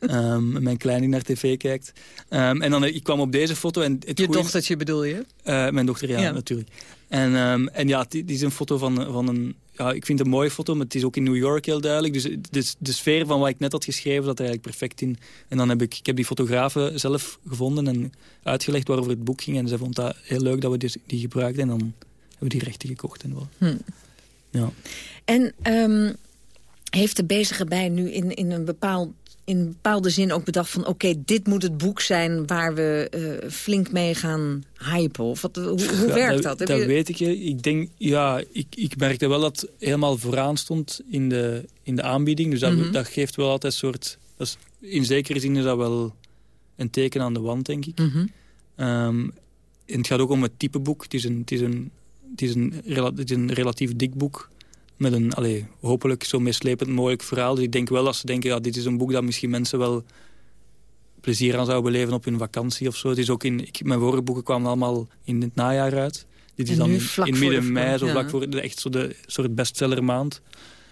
S11: Um, mijn klein die naar tv kijkt. Um, en dan, ik kwam op deze foto. En het
S10: je dochtertje bedoel je?
S11: Uh, mijn dochter, ja, natuurlijk. En, um, en ja, die, is een foto van, van een... Ja, ik vind het een mooie foto, maar het is ook in New York heel duidelijk. Dus de, de sfeer van wat ik net had geschreven, dat er eigenlijk perfect in. En dan heb ik, ik heb die fotografen zelf gevonden en uitgelegd waarover het boek ging. En ze vond dat heel leuk dat we die, die gebruikten. En dan hebben we die rechten gekocht. En wel.
S10: Hm.
S11: Ja.
S10: En heeft de bezige bij nu in, in een bepaald in een bepaalde zin ook bedacht van... oké, dit moet het boek zijn waar we uh, flink mee gaan hypen? Of wat, hoe, hoe werkt dat?
S11: Dat, weet ik. Ik denk, ja, ik, ik merkte wel dat het helemaal vooraan stond in de, in de aanbieding. Dus dat, mhm. dat geeft wel altijd een soort... Dat is, in zekere zin is dat wel een teken aan de wand, denk ik.
S10: Mm
S11: en het gaat ook om het type boek. Het is een, het is een, het is een, het is een relatief dik boek met een allee, hopelijk zo meeslepend mogelijk verhaal. Dus ik denk wel als ze denken, ja, dit is een boek dat misschien mensen wel plezier aan zouden beleven op hun vakantie of zo. Het is ook in, ik, mijn vorige boeken kwamen allemaal in het najaar uit. Dit is dan in, midden mei, zo vlak voor de, echt zo de soort bestsellermaand.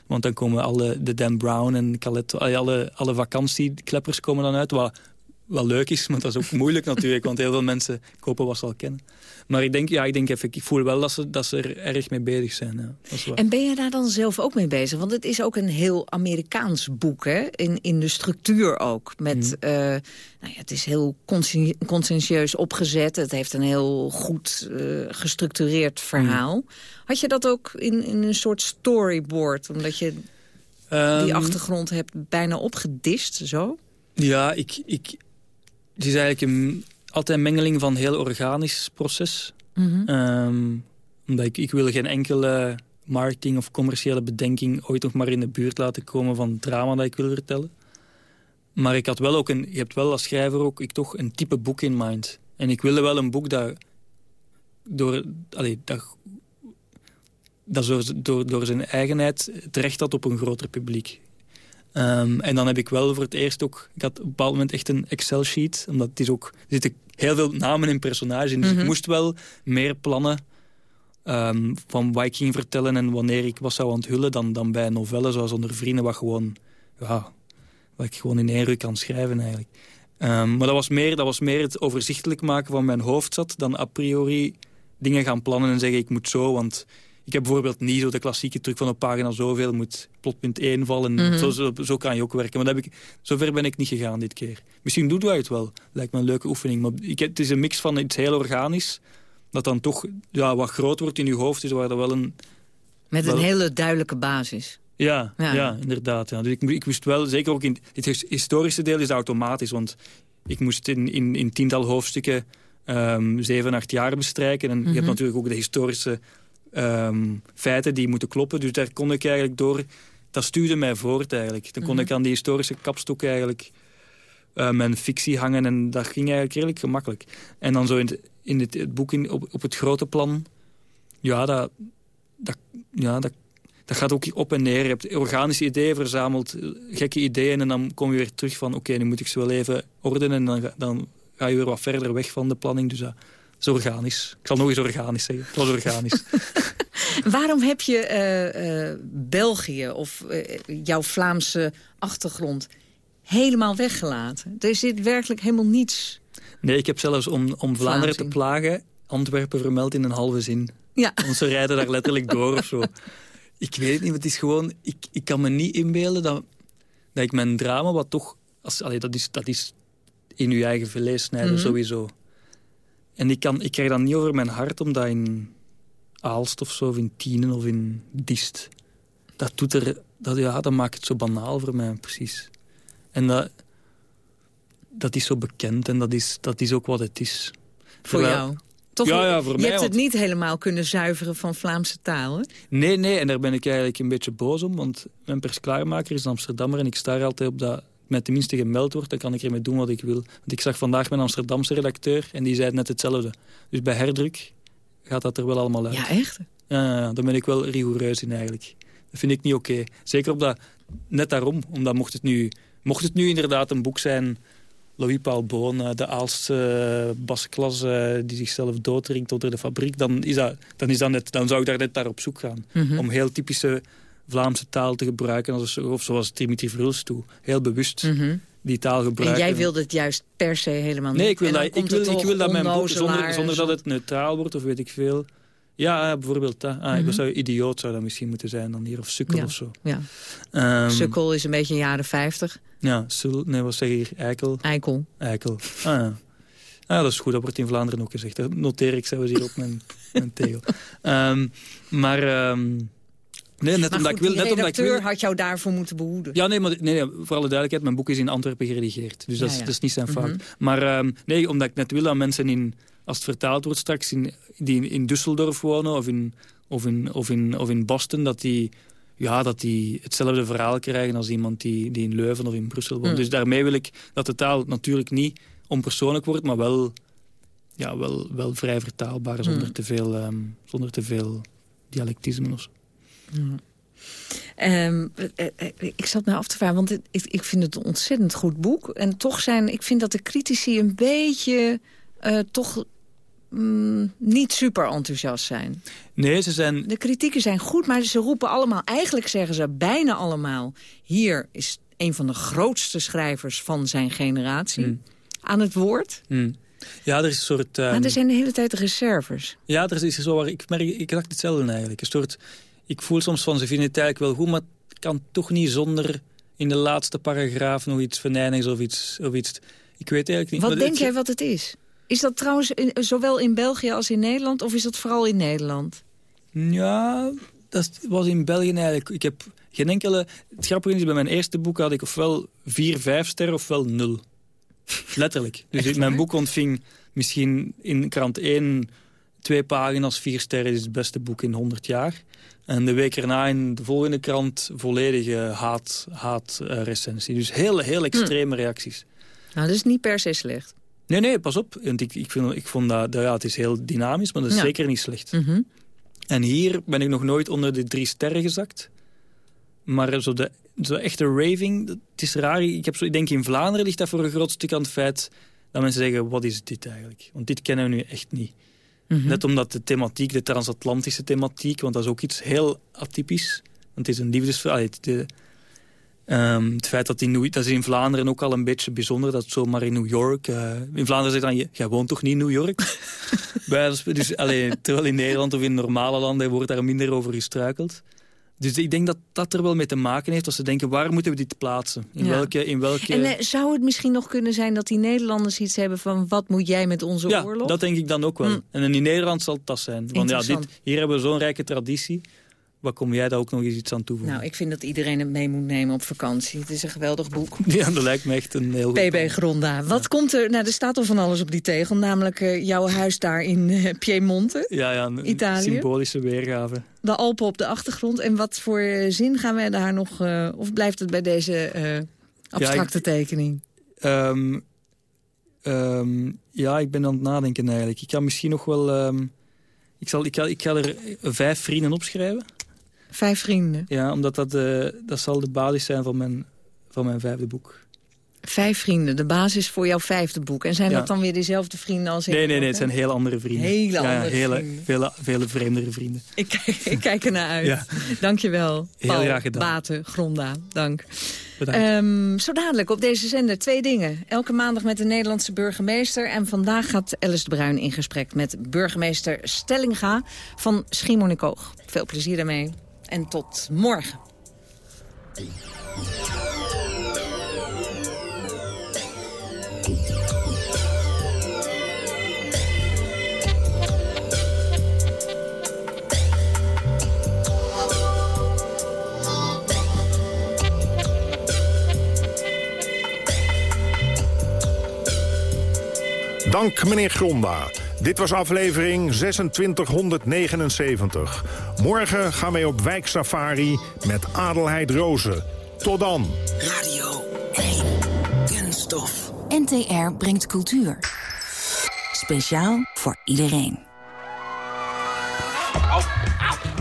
S11: Want dan komen alle, de Dan Brown en Calette, alle, alle vakantiekleppers komen dan uit. Wat wel leuk is, maar dat is ook moeilijk natuurlijk. Want heel veel mensen kopen wat ze al kennen. Maar ik denk, ja, ik denk even, ik voel wel dat ze, dat ze er erg mee bezig zijn. Ja.
S10: En ben je daar dan zelf ook mee bezig? Want het is ook een heel Amerikaans boek, hè? In, in de structuur ook. Met, mm. uh, nou ja, het is heel conscientieus opgezet. Het heeft een heel goed uh, gestructureerd verhaal. Mm. Had je dat ook in, in een soort storyboard? Omdat je um, die achtergrond hebt bijna opgedist, zo?
S11: Ja, ik, ik, het is eigenlijk een, altijd een mengeling van heel organisch proces. Mm -hmm. omdat ik, ik wil geen enkele marketing of commerciële bedenking ooit nog maar in de buurt laten komen van het drama dat ik wil vertellen. Maar ik had wel ook een, je hebt wel als schrijver ook ik toch een type boek in mind. En ik wilde wel een boek dat door, allee, dat, dat door, door, door zijn eigenheid het recht had op een groter publiek. Um, en dan heb ik wel voor het eerst ook... Ik had op een bepaald moment echt een Excel-sheet. Omdat het is ook, er zitten heel veel namen en personages in. Dus ik mhm. moest wel meer plannen um, van wat ik ging vertellen... en wanneer ik wat zou onthullen dan, dan bij novellen zoals Onder Vrienden... wat, gewoon, ja, wat ik gewoon in één ruk kan schrijven eigenlijk. Um, maar dat was, meer, dat was meer het overzichtelijk maken van mijn hoofd zat... dan a priori dingen gaan plannen en zeggen ik moet zo... want ik heb bijvoorbeeld niet zo de klassieke truc van op pagina zoveel moet plotpunt 1 vallen. Mhm. zo, zo, zo, kan je ook werken. Maar dat heb ik, zover ben ik niet gegaan dit keer. Misschien doet wij het wel. Lijkt me een leuke oefening. Maar ik, het is een mix van iets heel organisch. Dat dan toch ja, wat groot wordt in je hoofd. Is waar er wel een...
S10: Met een hele duidelijke basis.
S11: Ja, ja. inderdaad. Ja. Dus ik, ik moest wel, zeker ook in het historische deel is automatisch. Want ik moest in, in, in tiental hoofdstukken um, zeven, acht jaar bestrijken. En je hebt mhm. natuurlijk ook de historische um, feiten die moeten kloppen. Dus daar kon ik eigenlijk door... Dat stuurde mij voort eigenlijk. Dan kon ik mhm. aan die historische kapstok eigenlijk uh, mijn fictie hangen. En dat ging eigenlijk redelijk gemakkelijk. En dan zo in het, in het, boek in, op, op het grote plan... Ja, dat, dat, ja dat, dat gaat ook op en neer. Je hebt organische ideeën verzameld, gekke ideeën... en dan kom je weer terug van... oké, nu moet ik ze wel even ordenen... en dan, dan ga je weer wat verder weg van de planning. Dus dat, is organisch. Ik zal nog eens organisch zeggen. Het was organisch.
S10: Waarom heb je uh, uh, België of uh, jouw Vlaamse achtergrond helemaal weggelaten? Er zit werkelijk helemaal niets.
S11: Nee, ik heb zelfs om, om Vlaanderen te plagen... Antwerpen vermeld in een halve zin. Ja. Want ze rijden daar letterlijk door of zo. Ik weet het niet, het is gewoon... Ik, ik kan me niet inbeelden dat, dat ik mijn drama, wat toch... Als, allee, dat, is, dat is in uw eigen vlees snijden, mhm. sowieso. En ik, kan, ik krijg dat niet over mijn hart, omdat in Aalst of zo, of in Tienen of in Dist... Dat, doet er, dat, ja, dat maakt het zo banaal voor mij, precies. En dat, dat is zo bekend en dat is, dat is ook wat het is.
S10: Voor jou? Toch, ja, ja, voor je mij, hebt het niet helemaal kunnen zuiveren van Vlaamse taal, hè?
S11: Nee, nee, en daar ben ik eigenlijk een beetje boos om. Want mijn persklaarmaker is Amsterdammer en ik sta er altijd op dat met tenminste gemeld wordt, dan kan ik ermee doen wat ik wil. Want ik zag vandaag mijn Amsterdamse redacteur en die zei net hetzelfde. Dus bij herdruk gaat dat er wel allemaal uit.
S10: Ja, echt?
S11: Ja, daar ben ik wel rigoureus in eigenlijk. Dat vind ik niet oké. Zeker op dat, net daarom, omdat mocht het nu, mocht het nu inderdaad een boek zijn... Louis Paul Boon, eh, de Aalste uh, basklas uh, die zichzelf doodringt onder de fabriek... Dan, is dat, dan, is dat net, dan zou ik daar net naar op zoek gaan. Mhm. Om heel typische Vlaamse taal te gebruiken. Of zoals Dimitri Verhulst toe. Heel bewust mhm. die taal gebruiken.
S10: En jij wilde het juist per se helemaal niet?
S11: Nee, ik wil, dat, ik wil, ik wil dat mijn boek, zonder, zonder dat het neutraal wordt of weet ik veel... Ja, bijvoorbeeld dat. Ah, mm zou, idioot zou dat misschien moeten zijn dan hier. Of sukkel of zo. Ja.
S10: Um, sukkel is een beetje jaren 50.
S11: Ja, sul, nee, wat zeg je hier? Eikel?
S10: Eikel.
S11: Eikel. Ah, ja. Ah, dat is goed, dat wordt in Vlaanderen ook gezegd. Dat noteer ik zelfs hier op mijn, mijn tegel. Um, maar... Um,
S10: Nee, net omdat ik wil. Net omdat ik wil. had jou daarvoor moeten behoeden.
S11: Ja, nee, maar nee, voor alle duidelijkheid, mijn boek is in Antwerpen geredigeerd. Dus dat, is, dat is niet zijn fout. Mhm. Maar um, nee, omdat ik net wil dat mensen in, als het vertaald wordt straks, in, die in Düsseldorf wonen of in, of in, of in, of in Boston, dat die, ja, dat die hetzelfde verhaal krijgen als iemand die, die in Leuven of in Brussel woont. Mhm. Dus daarmee wil ik dat de taal natuurlijk niet onpersoonlijk wordt, maar wel, ja, wel, wel vrij vertaalbaar zonder, mhm. te veel, um, zonder te veel dialectisme of zo.
S10: Um, ik zat me af te vragen, want ik, ik vind het een ontzettend goed boek. En toch zijn, ik vind dat de critici een beetje uh, toch mm, niet super enthousiast zijn.
S11: Nee, ze zijn...
S10: De kritieken zijn goed, maar ze roepen allemaal... eigenlijk zeggen ze bijna allemaal... hier is een van de grootste schrijvers van zijn generatie mm. aan het woord.
S11: Mm. Ja, er is een soort... Um...
S10: Maar er zijn de hele tijd reserves.
S11: Ja, er is zo waar ik merk, ik dacht hetzelfde eigenlijk. Een soort, ik voel soms van, ze vinden het eigenlijk wel goed, maar het kan toch niet zonder in de laatste paragraaf nog iets venijnigs of iets, of iets. Ik weet eigenlijk niet.
S10: Wat denk jij wat het is? Is dat trouwens zowel in België als in Nederland, of is dat vooral in Nederland?
S11: Ja, dat was in België eigenlijk. Ik heb geen enkele... Het grappige is, bij mijn eerste boek had ik ofwel vier, vijf sterren ofwel nul. Letterlijk. Dus mijn boek ontving misschien in krant 1 twee pagina's, vier sterren is het beste boek in 100 jaar. En de week erna in de volgende krant volledige haat, haat recensie. Dus heel, heel hm. extreme reacties.
S10: Nou, dat is niet per se slecht.
S11: Nee, nee, pas op. Want ik, ik, vind, ik vond dat, ja, het is heel dynamisch, maar dat is zeker niet slecht. Mm En hier ben ik nog nooit onder de drie sterren gezakt. Maar zo de, zo echte raving, het is raar. Ik, heb zo, ik denk in Vlaanderen ligt dat voor een groot stuk aan het feit... dat mensen zeggen, wat is dit eigenlijk? Want dit kennen we nu echt niet. Mhm. Net omdat de thematiek, de transatlantische thematiek... want dat is ook iets heel atypisch. Want het is een liefdesverhaal. De, um, het feit dat, die, dat is in Vlaanderen ook al een beetje bijzonder... dat zomaar in New York... Uh, in Vlaanderen zegt dan, jij woont toch niet in New York? dus, allee, terwijl in Nederland of in normale landen wordt daar minder over gestruikeld. Dus ik denk dat dat er wel mee te maken heeft. Als ze denken, waar moeten we dit plaatsen? In, welke, in welke...
S10: En eh, zou het misschien nog kunnen zijn dat die Nederlanders iets hebben van... wat moet jij met onze
S11: ja,
S10: oorlog?
S11: dat denk ik dan ook wel. Hm. En in Nederland zal het dat zijn. Want ja, dit, hier hebben we zo'n rijke traditie. Waar kom jij daar ook nog eens iets aan toevoegen?
S10: Nou, ik vind dat iedereen het mee moet nemen op vakantie. Het is een geweldig boek.
S11: Ja, dat lijkt me echt een heel
S10: goed PB Gronda. Wat komt er... Nou, er staat al van alles op die tegel. Namelijk uh, jouw huis daar in uh, Piemonte,
S11: ja, ja, een Italië. symbolische weergave.
S10: De Alpen op de achtergrond. En wat voor zin gaan wij daar nog... Of blijft het bij deze abstracte ja, ik, tekening?
S11: Um, um, ja, ik ben aan het nadenken eigenlijk. Ik kan misschien nog wel... Um, ik, zal, ik, ga, ik ga er vijf vrienden opschrijven.
S10: Vijf vrienden?
S11: Ja, omdat dat, uh, dat zal de basis zijn van mijn, van mijn vijfde boek.
S10: Vijf vrienden, de basis voor jouw vijfde boek. En zijn dat dan weer dezelfde vrienden als
S11: ik? Nee, nee, nee, het zijn heel andere vrienden.
S10: Hele ja,
S11: andere hele, vrienden. Vele, vele vreemdere vrienden.
S10: Ik, kijk, ik kijk ernaar uit. Ja. Dankjewel, Paul
S11: heel graag gedaan.
S10: Baten, Gronda. Dank. Um, zo dadelijk op deze zender twee dingen. Elke maandag met de Nederlandse burgemeester. En vandaag gaat Alice de Bruin in gesprek met burgemeester Stellinga van Schiermonnikoog. Veel plezier daarmee en tot morgen.
S9: Dank meneer Gronda. Dit was aflevering 2679. Morgen gaan wij op wijksafari met Adelheid Rozen. Tot dan.
S12: Radio 1. Kunststof.
S4: NTR brengt cultuur. Speciaal voor iedereen.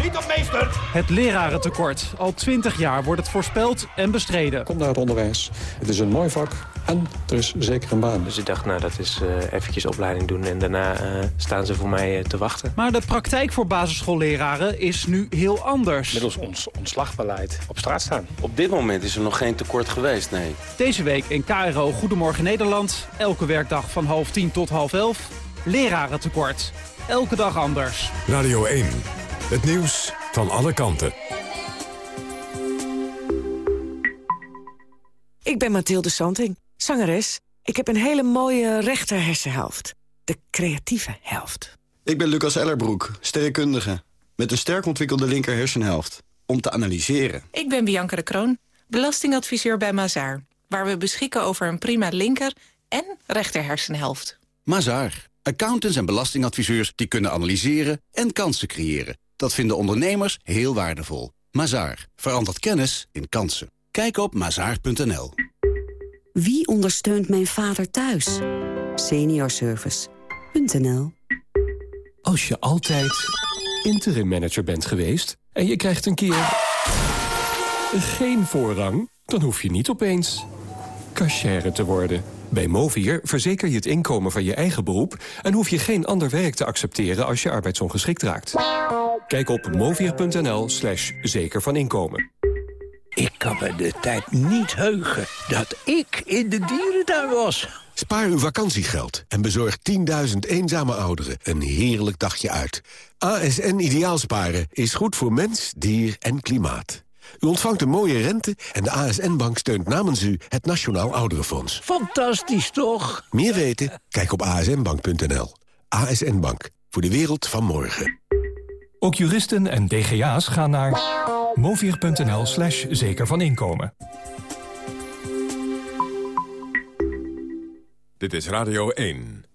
S13: Niet op meester!
S14: Het lerarentekort. Al twintig jaar wordt het voorspeld en bestreden.
S15: Kom naar het onderwijs. Het is een mooi vak. En er is zeker een baan.
S16: Dus ik dacht, nou, dat is uh, eventjes opleiding doen... en daarna uh, staan ze voor mij uh, te wachten.
S14: Maar de praktijk voor basisschoolleraren is nu heel anders.
S17: Middels ons ontslagbeleid op straat staan. Op dit moment is er nog geen tekort geweest, nee.
S14: Deze week in KRO Goedemorgen Nederland. Elke werkdag van half tien tot half elf. Lerarentekort. Elke dag anders.
S8: Radio 1. Het nieuws van alle kanten.
S18: Ik ben Mathilde Santing. Zangeres, ik heb een hele mooie rechter hersenhelft. De creatieve helft.
S19: Ik ben Lucas Ellerbroek, sterrenkundige. Met een sterk ontwikkelde linker hersenhelft. Om te analyseren.
S20: Ik ben Bianca de Kroon, belastingadviseur bij Mazaar. Waar we beschikken over een prima linker en rechter hersenhelft.
S21: Mazaar. Accountants en belastingadviseurs die kunnen analyseren en kansen creëren. Dat vinden ondernemers heel waardevol. Mazaar. Verandert kennis in kansen. Kijk op mazaar.nl.
S22: Wie ondersteunt mijn vader thuis? Seniorservice.nl
S23: Als je altijd interim manager bent geweest... en je krijgt een keer Geen voorrang? Dan hoef je niet opeens cashier te worden. Bij Movier verzeker je het inkomen van je eigen beroep... en hoef je geen ander werk te accepteren als je arbeidsongeschikt raakt. Kijk op movier.nl slash zeker van inkomen.
S24: Ik kan me de tijd niet heugen dat ik in de dierentuin was.
S25: Spaar uw vakantiegeld en bezorg 10.000 eenzame ouderen een heerlijk dagje uit. ASN Ideaalsparen is goed voor mens, dier en klimaat. U ontvangt een mooie rente en de ASN-bank steunt namens u het Nationaal Ouderenfonds.
S24: Fantastisch, toch?
S25: Meer weten? Kijk op asnbank.nl. ASN Bank, voor de wereld van morgen.
S26: Ook juristen en DGA's gaan naar movier.nl slash zeker van inkomen.
S23: Dit is Radio 1.